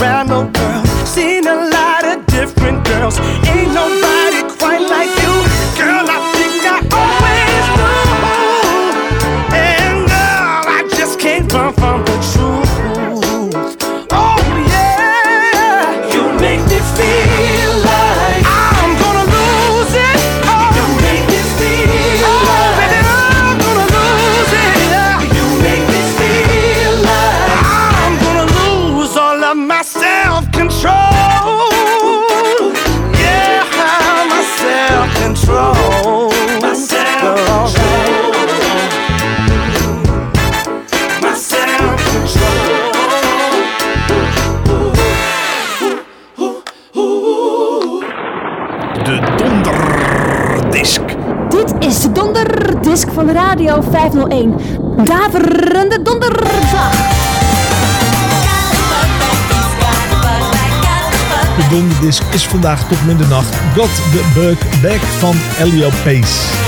Around the world, seen a lot of different girls. Ain't nobody
Radio 501. Daverende donderdag.
De donderdisc is vandaag tot middernacht. Got the Burke Back van Elio Pace.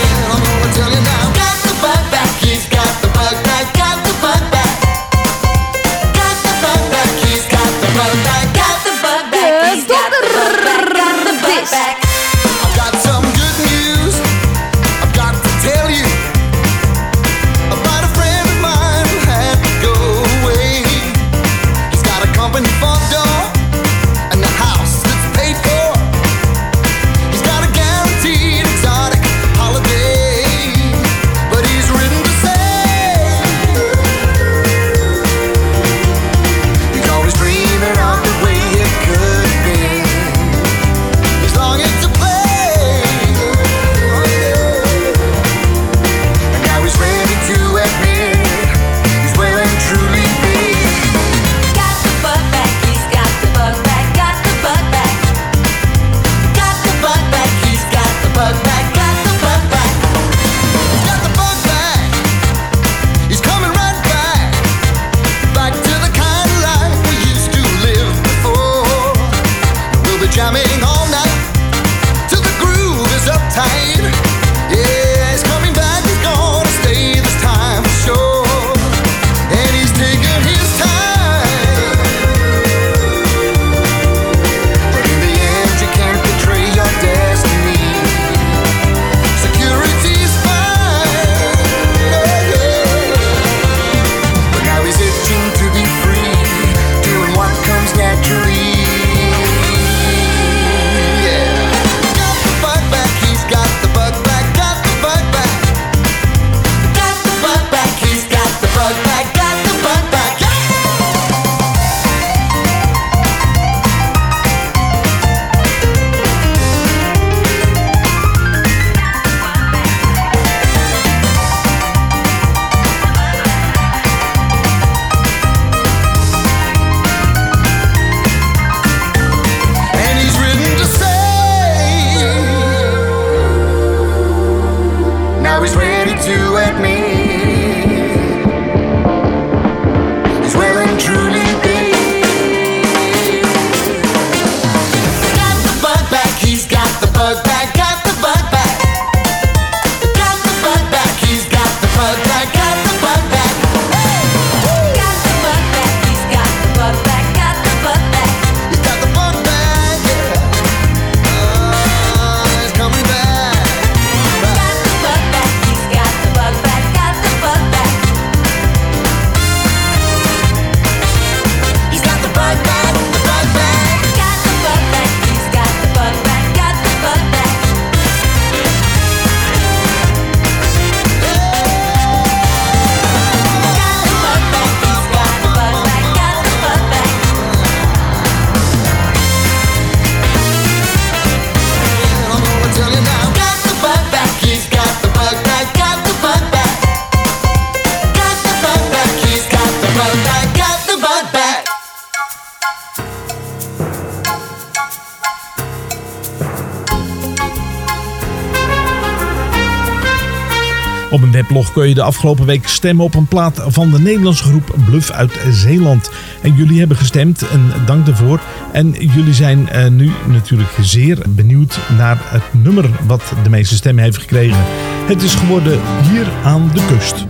nog kun je de afgelopen week stemmen op een plaat van de Nederlandse groep Bluff uit Zeeland. En jullie hebben gestemd en dank daarvoor. En jullie zijn eh, nu natuurlijk zeer benieuwd naar het nummer wat de meeste stemmen heeft gekregen. Het is geworden Hier aan de kust.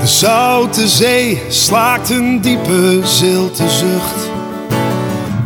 De Zoute Zee slaakt een diepe zilte zucht.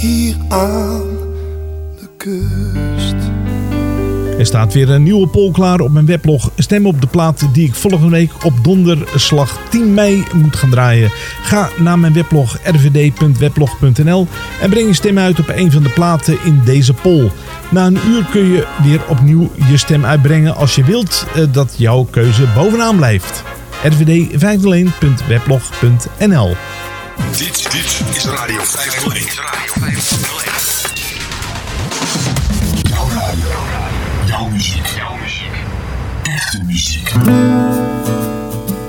Hier aan de kust.
Er staat weer een nieuwe poll klaar op mijn weblog. Stem op de plaat die ik volgende week op donderslag 10 mei moet gaan draaien. Ga naar mijn weblog rvd.weblog.nl en breng je stem uit op een van de platen in deze poll. Na een uur kun je weer opnieuw je stem uitbrengen als je wilt eh, dat jouw keuze bovenaan blijft. rvd501.weblog.nl
Dit, dit is Radio 501. Jouw radio. Jouw muziek. Jouw muziek. Echte muziek.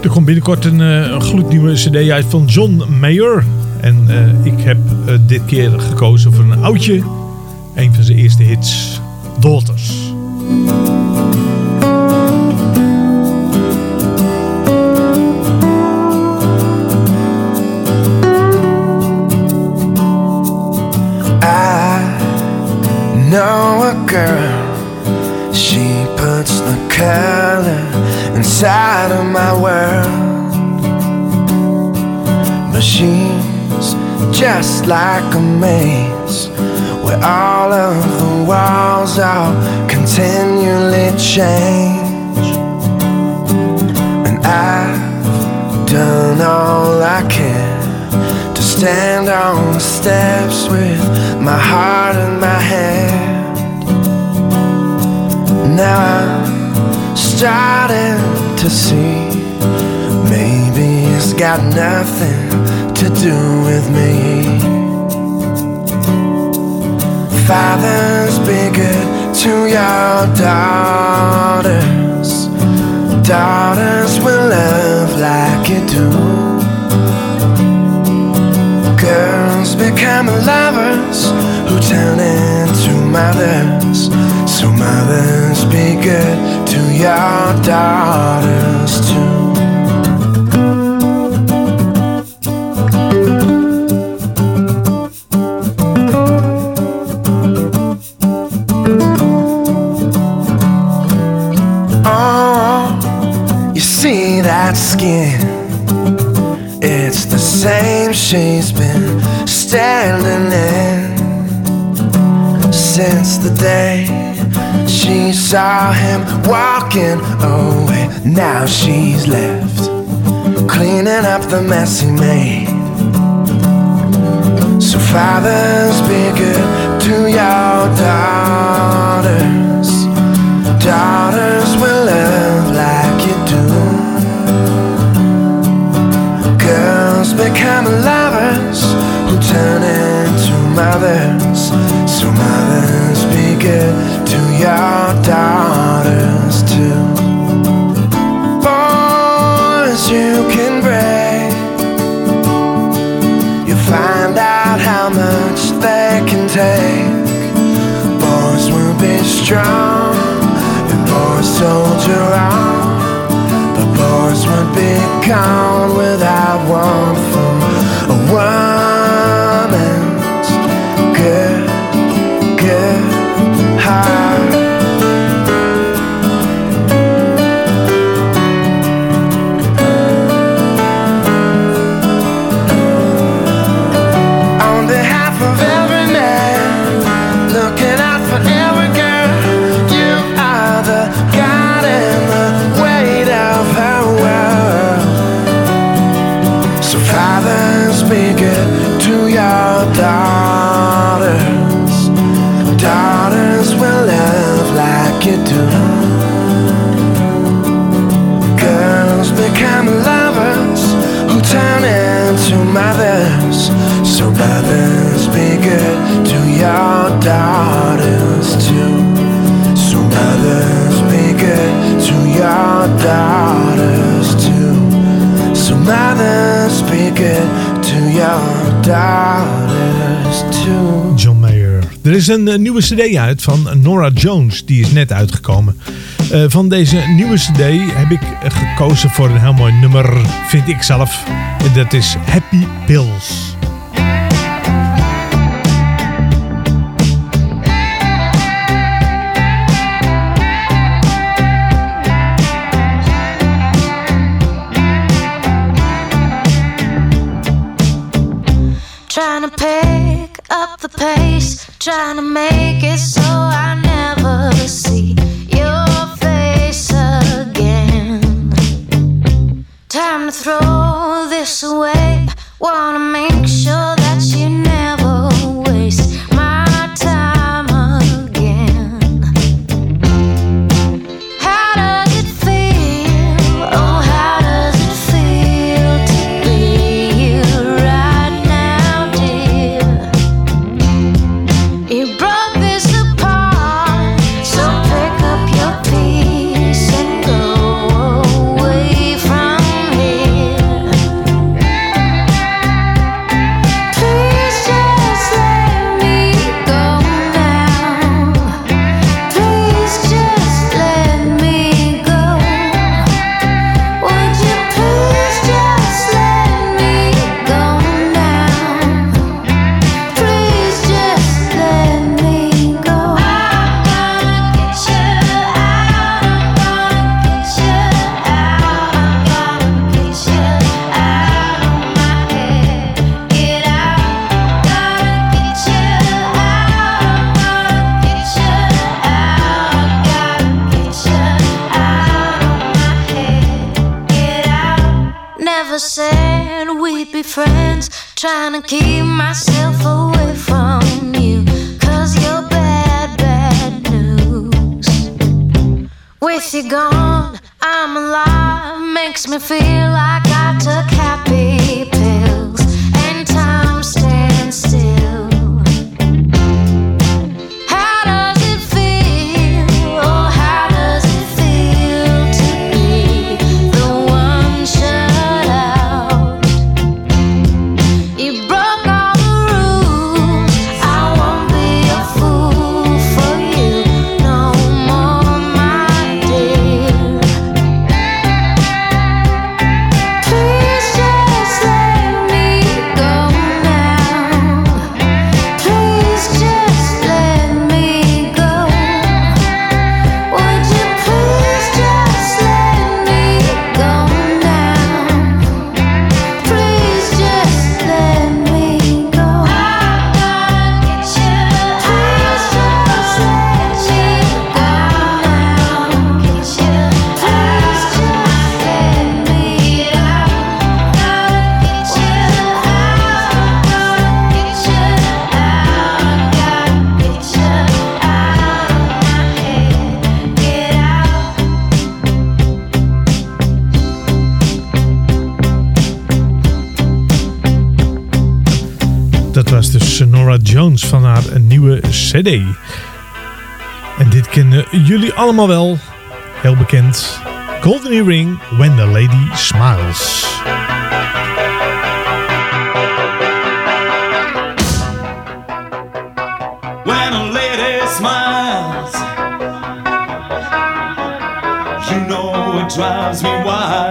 Er komt binnenkort een, eh, een gloednieuwe cd uit van John Mayer. En eh, ik heb eh, dit keer gekozen voor een oudje. Een van zijn eerste hits, Daughters.
Know a girl. She puts the color inside of my world. But she's just like a maze where all of the walls are continually change. And I've done all I stand on the steps with my heart in my hand. Now I'm starting to see maybe it's got nothing to do with me. Fathers, be good to your daughters. Daughters will love like you do. Girls become lovers who turn into mothers. So mothers be good to your daughters too. Oh, you see that skin? Same she's been standing in since the day she saw him walking away. Now she's left cleaning up the mess he made. So fathers, be good to your daughters. the lovers who turn into mothers. So mothers be good to your daughters too. Boys, you can break. You find out how much they can take. Boys will be strong, and boys soldier on. But boys will be
calm. Er is een eh, nieuwe cd uit van Nora Jones. Die is net uitgekomen. Eh, van deze nieuwe cd heb ik gekozen voor een heel mooi nummer. Vind ik zelf. En dat is Happy Pills.
Took happy. En dit kennen jullie allemaal wel. Heel bekend. Golden Earring, When the Lady Smiles.
When a lady smiles You know it drives me wild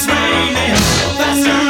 it's raining. Faster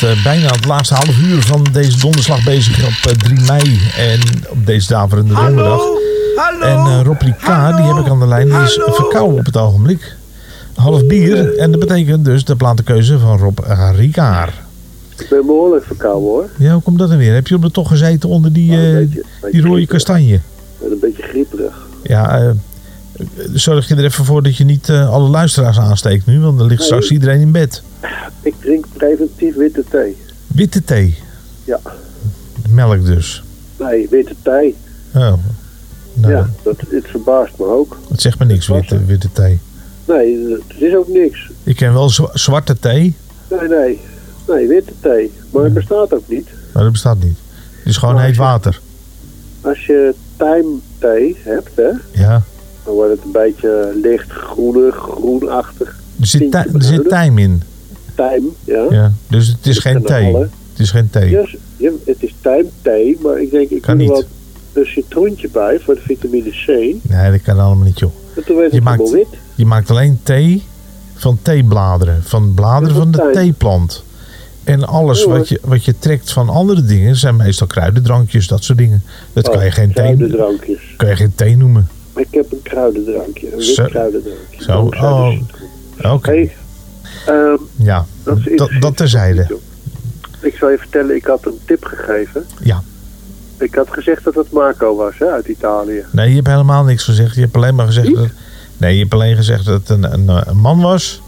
Het, eh, bijna het laatste half uur van deze donderslag bezig op eh, 3 mei. En op deze daverende donderdag. En eh, Rob Ricard, die heb ik aan de lijn, die is verkouden op het ogenblik. Half bier. En dat betekent dus de platenkeuze van Rob Ricard.
Ik ben behoorlijk verkouden hoor.
Ja, hoe komt dat dan weer? Heb je op de toch gezeten onder die, eh, die rode kastanje?
Een beetje grieperig.
Ja, eh, zorg je er even voor dat je niet eh, alle luisteraars aansteekt nu, want dan ligt
Nee.
straks iedereen in bed.
Preventief witte thee.
Witte thee,
Ja.
melk dus.
Nee, witte thee.
Oh, nou,
Ja, dat, het verbaast me ook.
het zegt me niks, witte, witte thee.
Nee, het is ook niks.
Ik ken wel zwa- zwarte thee,
Nee, nee. Nee, witte thee. Maar het bestaat ook niet.
maar dat bestaat niet. Het is gewoon heet
je-
water.
Als je tijmthee hebt, hè,
Ja.
dan wordt het een beetje licht groenig, groenachtig.
Er zit, er zit tijm in.
Tijm, ja.
Ja. Dus het is geen thee. Het is geen thee.
Ja, het is tijmthee, maar ik denk, ik
Kan
doe er
niet.
wat een citroentje bij voor de vitamine C.
Nee, dat kan allemaal niet, joh.
En toen werd
Je maakt,
wit.
je maakt alleen thee van theebladeren. Van bladeren van de
tijm.
theeplant. En alles wat je, wat je trekt van andere dingen zijn meestal kruidendrankjes, dat soort dingen. Dat kan, je geen thee, kan je geen thee noemen.
Ik heb een kruidendrankje, een wit
Zo.
kruidendrankje.
Zo, oh. Oké.
Hey, ehm,
Ja,
dat is
dat, dat terzijde.
ik zal je vertellen, ik had een tip gegeven.
Ja.
Ik had gezegd dat het Marco was, hè, uit Italië.
Nee, je hebt helemaal niks gezegd. Je hebt alleen maar gezegd dat. Nee, je hebt alleen gezegd dat het een, een, een man was.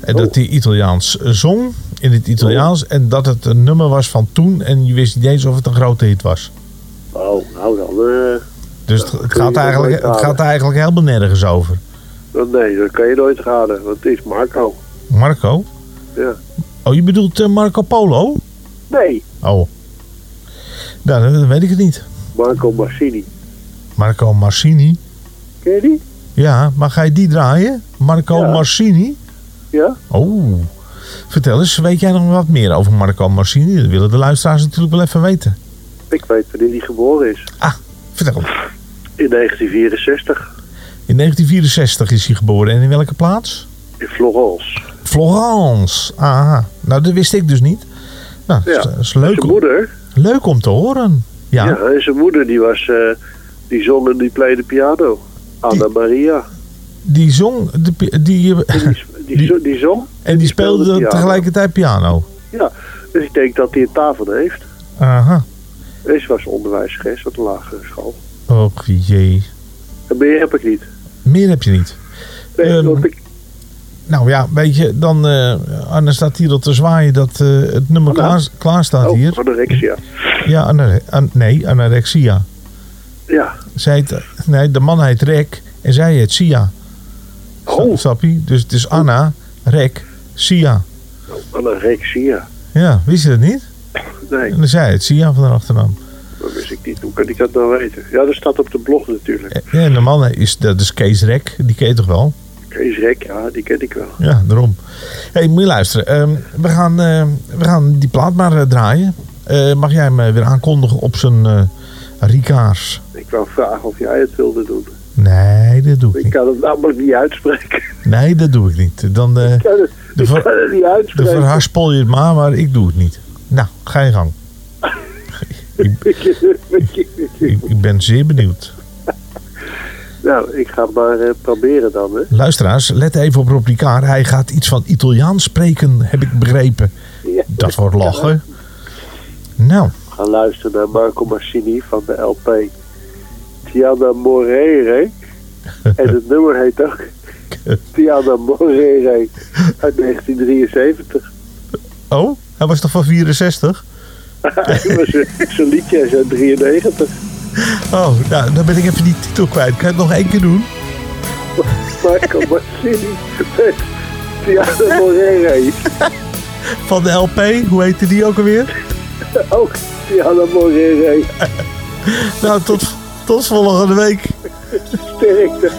En dat hij Italiaans zong in het Italiaans. En dat het een nummer was van toen. En je wist niet eens of het een grote hit was.
Oh, nou dan. eh,
Dus het, gaat eigenlijk, het gaat eigenlijk helemaal nergens over.
nee, dat kan je nooit raden, want het is Marco.
Marco?
Ja.
Oh, je bedoelt eh, Marco Polo?
Nee,
Oh. Nou, dan weet ik het niet.
Marco Massini.
Marco Marcini?
Ken je die?
Ja, maar ga je die draaien? Marco
Ja.
Marcini?
Ja?
Oh. Vertel eens, weet jij nog wat meer over Marco Marcini? Dat willen de luisteraars natuurlijk wel even weten.
Ik weet wanneer die geboren is.
Ah, vertel.
In 1964,
In 1964 is hij geboren. En in welke plaats?
In Florence.
Florence. Aha. Nou, dat wist ik dus niet. Nou,
Ja.
dat is leuk,
Zijn moeder,
leuk om te horen. Ja.
ja. en zijn moeder die was, eh, die zong en die playde piano. Anna Maria.
Die zong... Die,
Die, [laughs] die zong.
en die speelde
piano.
tegelijkertijd piano.
Ja, dus ik denk dat hij een tafel heeft.
Aha.
En ze was onderwijsgeest op de lagere school.
Och jee.
En meer heb ik niet.
Meer heb je niet.
Nee,
Ehm,
want ik,
Nou ja, weet je, dan, eh Anne staat hier al te zwaaien dat eh, het nummer klaar, klaar staat
oh,
hier.
anorexia.
Ja, anore- an- nee, anorexia.
Ja.
Zij heet, nee, de man heet Rek en zij heet Sia. Oh. Snap je? Dus het is Anna, Rek, Sia.
Anorexia.
Ja, wist je dat niet?
Nee,
En dan zei het Sia van de achternaam.
dat wist ik niet. Hoe kan ik dat nou weten? Ja, dat staat op de blog natuurlijk.
Ja, en de man is, dat is Kees Rek, die ken je toch wel?
Kees Rek, ja, die ken ik wel.
Ja, daarom. Hé, hey, moet je luisteren. Ehm, we, gaan, eh, we gaan die plaat maar eh, draaien. Eh, mag jij hem eh, weer aankondigen op zijn Rikaars?
Ik wou vragen of jij het wilde doen.
Nee, dat doe ik
Ik
niet.
kan het namelijk niet uitspreken.
Nee, dat doe ik niet. Dan
Ik kan het,
de
ik
ver-
kan het niet uitspreken.
verhaspel je het maar, maar ik doe het niet. Nou, ga je gang. [laughs] ik, ik ben zeer benieuwd.
Nou, ik ga het maar eh, proberen dan. Hè.
Luisteraars, let even op Rob Ricard. Hij gaat iets van Italiaans spreken, heb ik begrepen. Dat wordt lachen. Nou,
We gaan luisteren naar Marco Massini van de LP Tiana Morere. [laughs] en het nummer heet ook [laughs] Tiana Morere uit 1973.
oh, hij was toch van 64? [laughs]
Zijn liedje is uit 93. [laughs]
Oh, nou, dan ben ik even die titel kwijt. Kan je het nog één keer doen?
Marco Massini met Tiana Morere.
Van de LP, hoe heette die ook alweer? [laughs]
ook Tiana Morere. [laughs]
Nou, tot, tot volgende week.
Sterkte.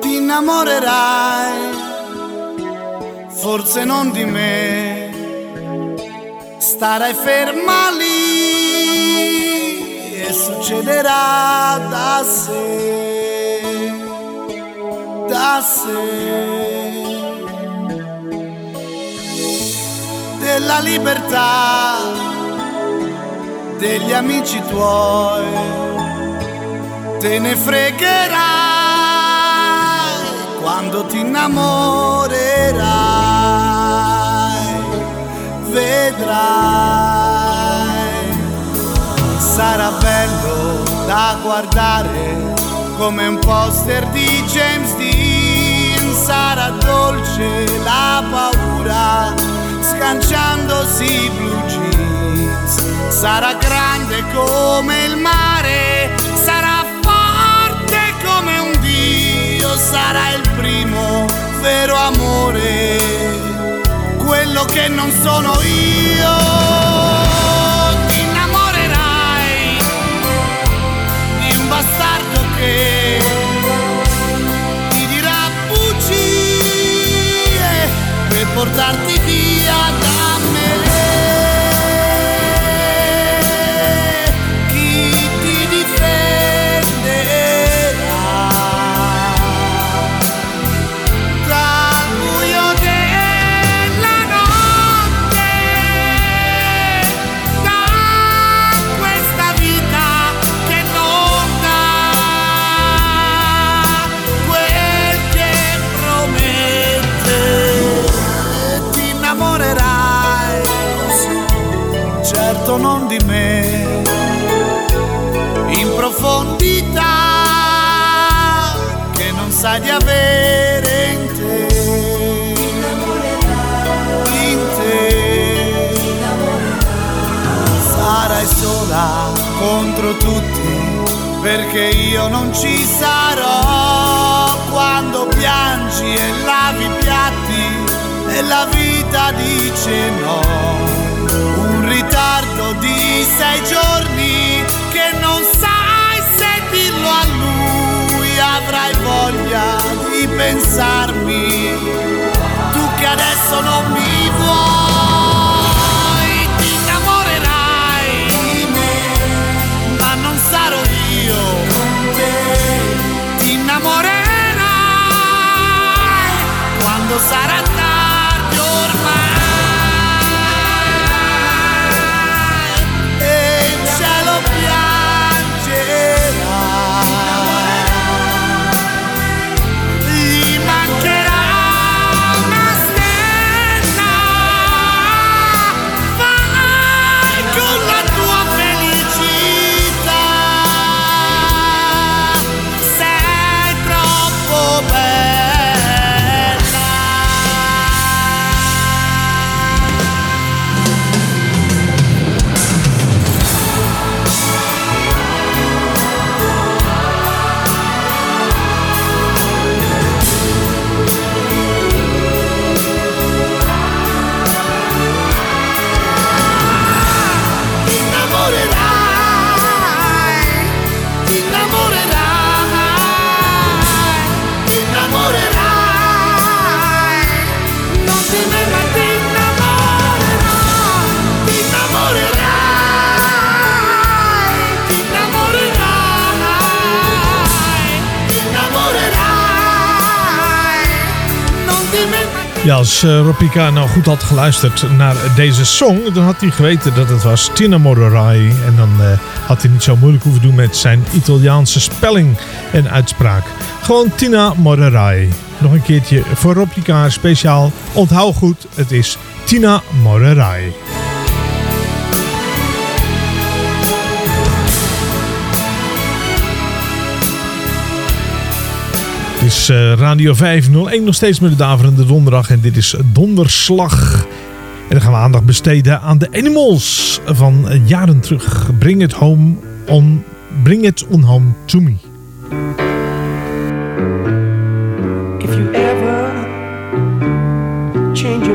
ti innamorerai, forse non di me, starai ferma lì e succederà da sé.
sé della libertà degli amici tuoi te ne fregherai quando ti innamorerai vedrai. Sarà bello da guardare come un poster di James Dean. Sarà dolce la paura scanciandosi blue jeans. Sarà grande come il mare sarà forte come un dio. Sarà il primo vero amore quello che non sono io. Ti innamorerai di un bastardo che ti dirà bugie per portarti via sai di avere in te. In te. Sarai sola contro tutti perché io non ci sarò. Quando piangi e lavi i piatti e la vita dice no. Un ritardo di sei giorni avrai voglia di pensarmi. Tu che adesso non mi vuoi ti innamorerai di me. Ma non sarò io. Ti innamorerai quando sarà
als eh, Rob Pika nou goed had geluisterd naar deze song, dan had hij geweten dat het was Tina Morerai. En dan eh, had hij niet zo moeilijk hoeven doen met zijn Italiaanse spelling en uitspraak. Gewoon Tina Morerai. Nog een keertje voor Rob Pika speciaal. Onthoud goed, het is Tina Morerai. Is eh, Radio 501 nog steeds met de daverende donderdag. En dit is Donderslag. En dan gaan we aandacht besteden aan de Animals van eh, jaren terug. Bring it home on... Bring it on home to me.
If you ever change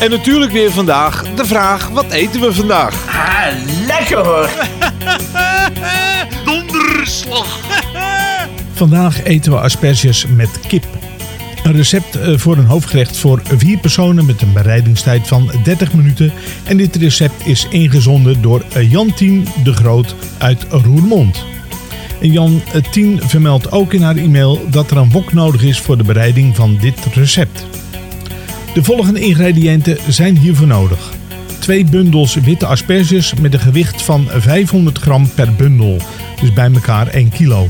En natuurlijk weer vandaag de vraag, wat eten we vandaag?
Ah, lekker hoor. [laughs]
Donderslag. [laughs]
Vandaag eten we asperges met kip. Een recept eh, voor een hoofdgerecht voor vier personen met een bereidingstijd van 30 minuten. En dit recept is ingezonden door eh, Jan Tien de Groot uit Roermond. Jan eh, Tien vermeldt ook in haar e-mail dat er een wok nodig is voor de bereiding van dit recept. De volgende ingrediënten zijn hiervoor nodig. Twee bundels witte asperges met een gewicht van 500 gram per bundel, dus bij elkaar 1 kilo.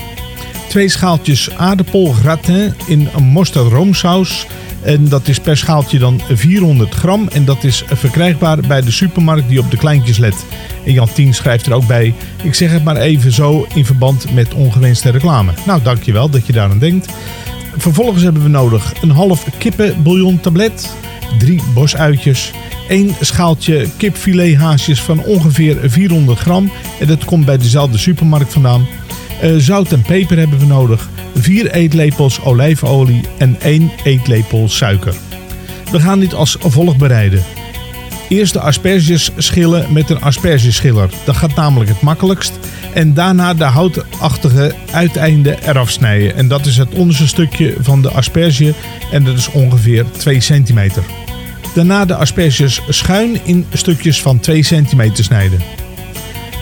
Twee schaaltjes aardappel gratin in een mosterd roomsaus. En dat is per schaaltje dan 400 gram. En dat is verkrijgbaar bij de supermarkt die op de kleintjes let. En Jan Tien schrijft er ook bij. Ik zeg het maar even zo in verband met ongewenste reclame. Nou, dankjewel dat je daar aan denkt. Vervolgens hebben we nodig een half kippenbouillon tablet. Drie bosuitjes. één schaaltje kipfilethaasjes van ongeveer 400 gram. En dat komt bij dezelfde supermarkt vandaan. Eh, zout en peper hebben we nodig. 4 eetlepels olijfolie en 1 eetlepel suiker. We gaan dit als volgt bereiden. Eerst de asperges schillen met een aspergeschiller. Dat gaat namelijk het makkelijkst. En daarna de houtachtige uiteinden eraf snijden. En dat is het onderste stukje van de asperge. En dat is ongeveer 2 centimeter. Daarna de asperges schuin in stukjes van 2 centimeter snijden.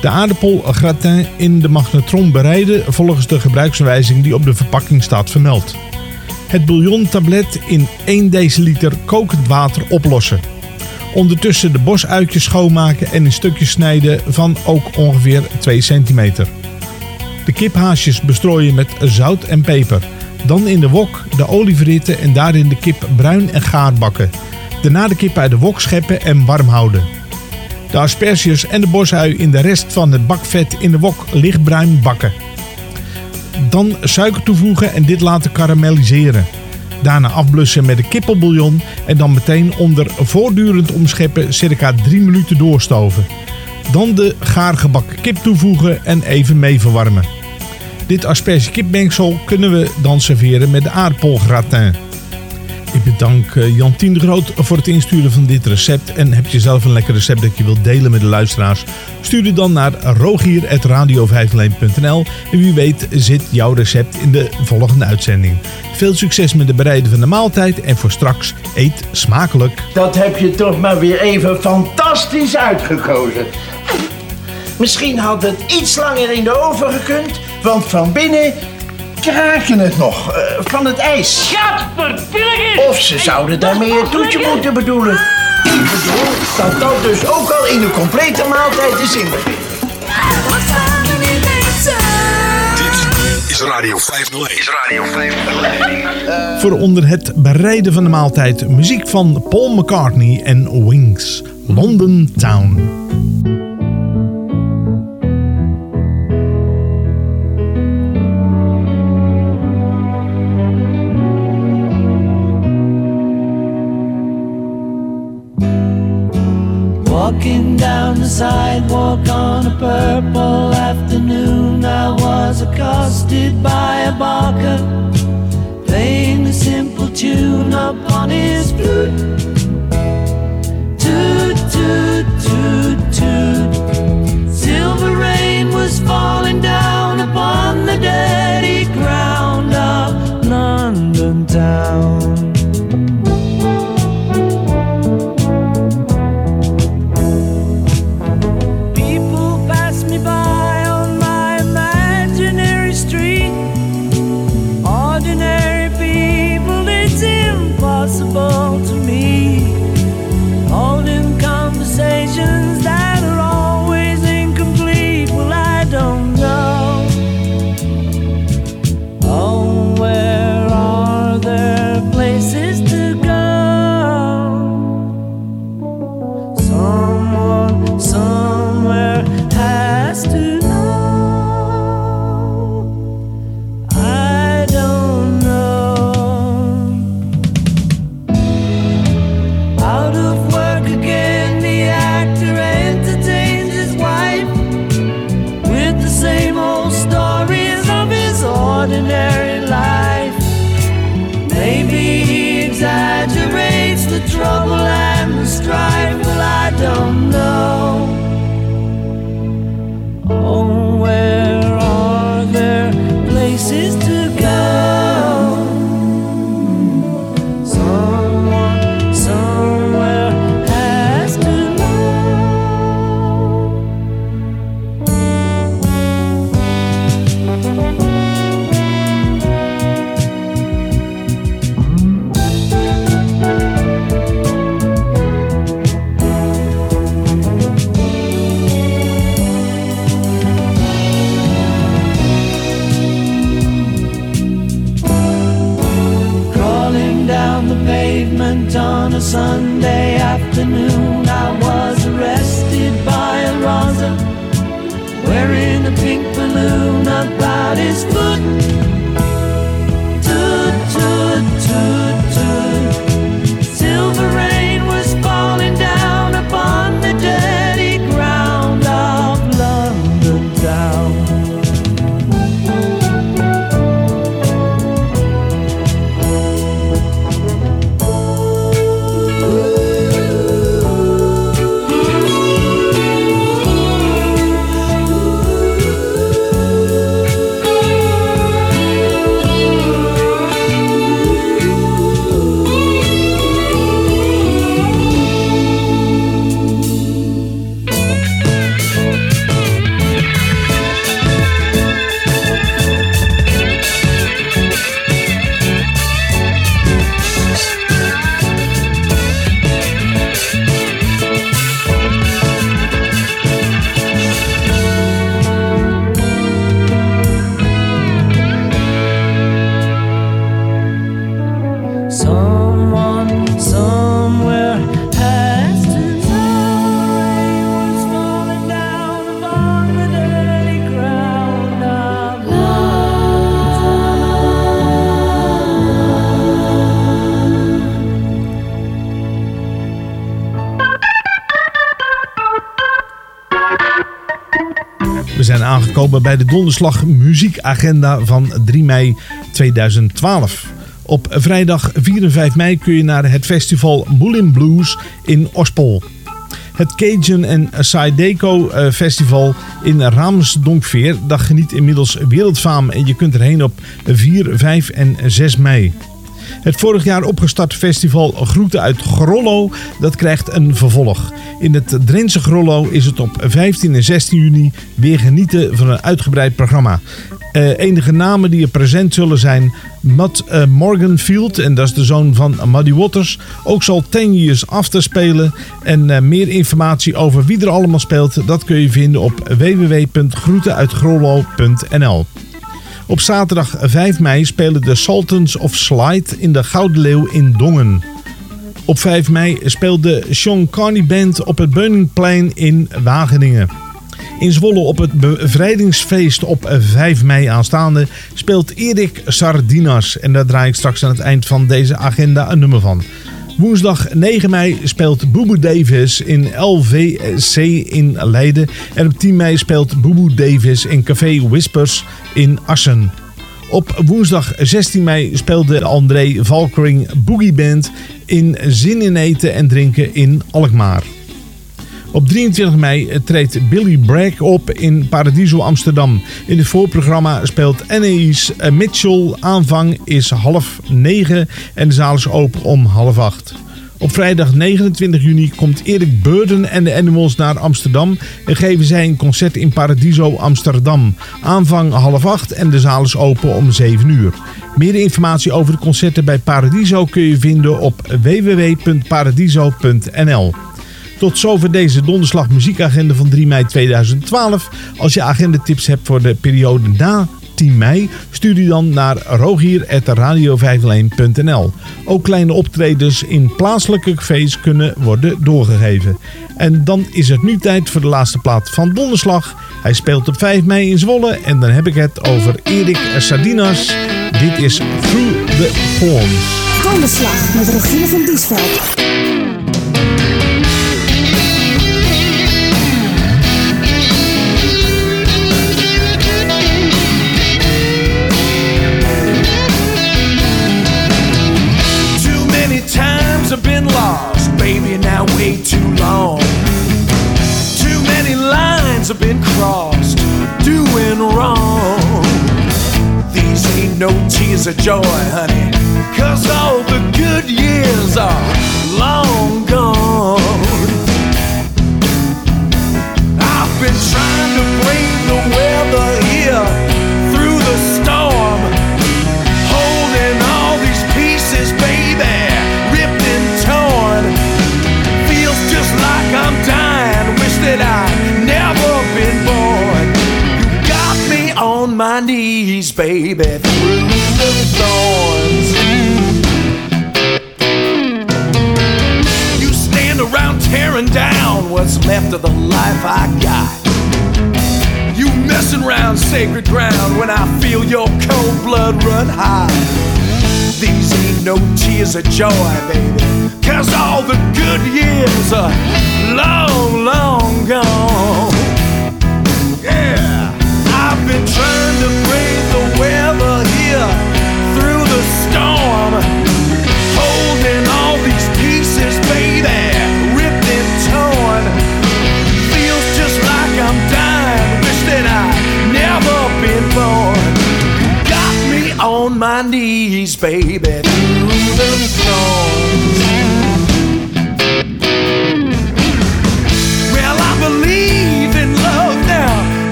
De aardappel gratin in de magnetron bereiden volgens de gebruiksaanwijzing die op de verpakking staat vermeld. Het bouillontablet in 1 deciliter kokend water oplossen. Ondertussen de bosuitjes schoonmaken en in stukjes snijden van ook ongeveer 2 centimeter. De kiphaasjes bestrooien met zout en peper. Dan in de wok de olie verhitten en daarin de kip bruin en gaar bakken. Daarna de kip uit de wok scheppen en warm houden. De asperges en de bosui in de rest van het bakvet in de wok lichtbruin bakken. Dan suiker toevoegen en dit laten karamelliseren. Daarna afblussen met de kippenbouillon en dan meteen onder voortdurend omscheppen circa 3 minuten doorstoven. Dan de gaar gebakken kip toevoegen en even mee verwarmen. Dit asperge kipmengsel kunnen we dan serveren met de aardappelgratin. Ik bedank eh, Jan de Groot voor het insturen van dit recept. En heb je zelf een lekker recept dat je wilt delen met de luisteraars? Stuur het dan naar rogier.radio En wie weet zit jouw recept in de volgende uitzending. Veel succes met het bereiden van de maaltijd. En voor straks, eet smakelijk.
Dat heb je toch maar weer even fantastisch uitgekozen. Misschien had het iets langer in de oven gekund, want van binnen kraken het nog eh, van het ijs. Of ze zouden daarmee het toetje moeten bedoelen. Ik bedoel dat dat dus ook al in de complete maaltijd is inbegrepen.
Is Radio 501. Is Radio 501.
Voor onder het bereiden van de maaltijd muziek van Paul McCartney en Wings. London Town.
Sidewalk on a purple afternoon, I was accosted by a barker playing a simple tune upon his flute. Toot, toot, toot, toot. Silver rain was falling down upon the dirty ground of London town.
Bij de donderslag muziekagenda van 3 mei 2012. Op vrijdag 4 en 5 mei kun je naar het festival Moulin Blues in Ospol. Het Cajun en Sideco eh, Festival in Ramsdonkveer. Dat geniet inmiddels wereldfaam en je kunt erheen op 4, 5 en 6 mei. Het vorig jaar opgestart festival Groeten uit Grollo, dat krijgt een vervolg. In het Drentse Grollo is het op 15 en 16 juni weer genieten van een uitgebreid programma. Eh, enige namen die er present zullen zijn Matt eh, Morganfield, en dat is de zoon van Muddy Waters. Ook zal Ten Years After spelen. En eh, meer informatie over wie er allemaal speelt, dat kun je vinden op www.groetenuitgrollo.nl. Op zaterdag 5 mei spelen de Sultans of Slide in de Gouden Leeuw in Dongen. Op 5 mei speelt de Sean Carney Band op het Beuningplein in Wageningen. In Zwolle op het bevrijdingsfeest op 5 mei aanstaande speelt Erik Sardinas. En daar draai ik straks aan het eind van deze agenda een nummer van. Woensdag 9 mei speelt Boeboe Davis in LVC in Leiden. En op 10 mei speelt Boeboe Davis in Café Whispers in Assen. Op woensdag 16 mei speelde André Valkering Boogie Band in Zin in Eten en Drinken in Alkmaar. Op 23 mei treedt Billy Bragg op in Paradiso Amsterdam. In het voorprogramma speelt Anaïs Mitchell. Aanvang is half negen en de zaal is open om half acht. Op vrijdag 29 juni komt Erik Burden en de Animals naar Amsterdam en geven zij een concert in Paradiso Amsterdam. Aanvang half acht en de zaal is open om 7 uur. Meer informatie over de concerten bij Paradiso kun je vinden op www.paradiso.nl. Tot zover deze donderslag muziekagenda van 3 mei 2012. Als je agendatips hebt voor de periode na 10 mei, stuur die dan naar rogier.radio501.nl. Ook kleine optredens in plaatselijke cafés kunnen worden doorgegeven. En dan is het nu tijd voor de laatste plaat van Donderslag. Hij speelt op 5 mei in Zwolle en dan heb ik het over Erik Sardinas. Dit is Through the Thorns.
Donderslag met Rogier van Diesveld.
Too many times I've been
lost, baby, now way too long. Too many lines have been crossed, doing wrong. No tears of joy, honey, cause all the good years are long gone. I've been trying to brave the weather here through the storm. Holding all these pieces, baby, ripped and torn. Feels just like I'm dying. Wish that I'd my knees, baby, through the thorns. You stand around tearing down what's left of the life I got. You messing around sacred ground when I feel your cold blood run high. These ain't no tears of joy, baby. Cause all the good years are long, long gone. I've been trying to brave the weather here through the storm. Holding all these pieces, baby, ripped and torn. Feels just like I'm dying. Wish that I'd never been born. Got me on my knees, baby,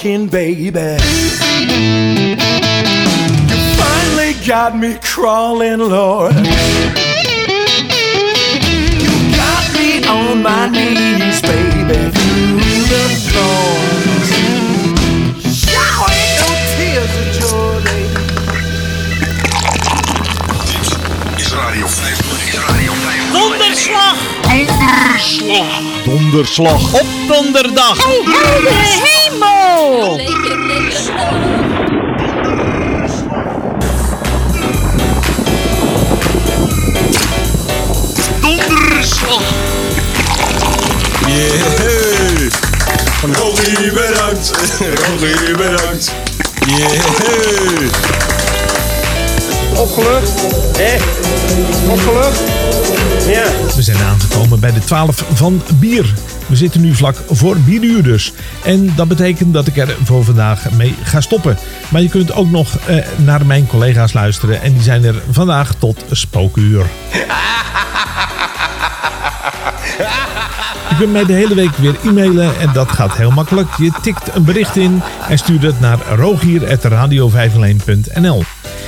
walking, baby. You finally got me crawling, Lord. You got me on my knees, baby, through the thorns. No tears of joy, baby.
Is Radio 501. Is Radio 501.
Donderslag!
Donderslag!
Donderslag op donderdag!
Hey, hemel!
Donderslag!
Yeah! Rogie, bedankt! Rogie, bedankt! Yeah!
Opgelucht? Hé? Opgelucht? Ja.
We zijn aangekomen
aangekomen bij de 12 van bier. We zitten nu vlak voor bieruur dus. En dat betekent dat ik er voor vandaag mee ga stoppen. Maar je kunt ook nog eh, naar mijn collega's luisteren. En die zijn er vandaag tot spookuur. Je kunt mij de hele week weer e-mailen en dat gaat heel makkelijk. Je tikt een bericht in en stuurt het naar rogier.radio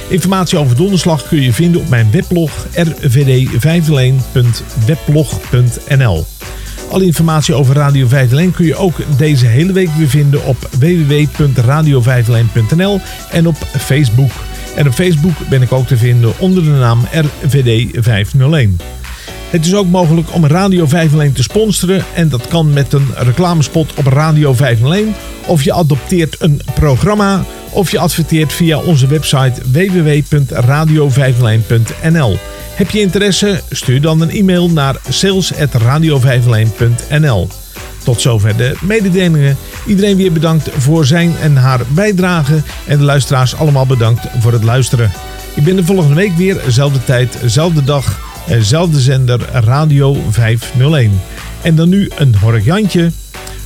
Informatie over donderslag kun je vinden op mijn weblog rvd501.weblog.nl Alle informatie over Radio 501 kun je ook deze hele week weer vinden op wwwradio en op Facebook. En op Facebook ben ik ook te vinden onder de naam RVD 501. Het is ook mogelijk om Radio 501 te sponsoren en dat kan met een reclamespot op Radio 501 of je adopteert een programma of je adverteert via onze website www.radio501.nl. Heb je interesse? Stuur dan een e-mail naar sales@radio501.nl. Tot zover de mededelingen. Iedereen weer bedankt voor zijn en haar bijdrage en de luisteraars allemaal bedankt voor het luisteren. Ik ben de volgende week weer, zelfde tijd, zelfde dag, zelfde zender Radio 501. En dan nu een Hork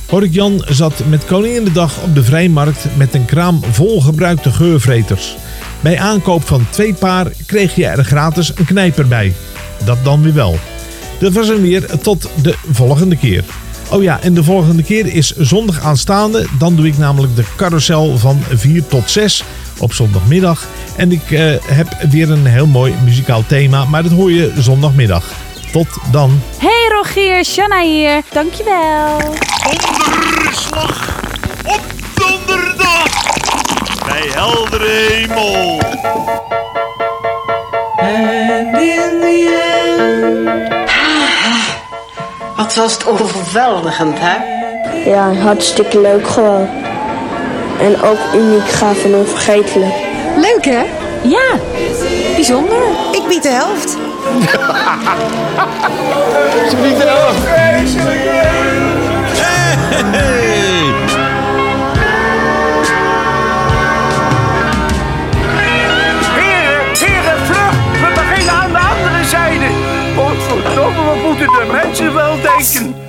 Hork Jan zat met Koninginnedag op de Vrijmarkt met een kraam vol gebruikte geurvreters. Bij aankoop van twee paar kreeg je er gratis een knijper bij. Dat dan weer wel. Dat was hem weer tot de volgende keer. Oh ja, en de volgende keer is zondag aanstaande. Dan doe ik namelijk de carousel van 4 tot 6 op zondagmiddag. En ik eh, heb weer een heel mooi muzikaal thema, maar dat hoor je zondagmiddag. Tot dan.
Hey Rogier, Shanna hier. Dankjewel.
Donderslag op donderdag bij heldere hemel.
And in the end. Wat was het overweldigend, hè?
Ja, hartstikke leuk gewoon. En ook uniek, gaaf en onvergetelijk.
Leuk hè? Ja, bijzonder.
Ik bied de helft.
Ze biedt er af.
Heren, heren, vlug! We beginnen aan de andere zijde. Godverdomme, wat moeten de mensen wel denken?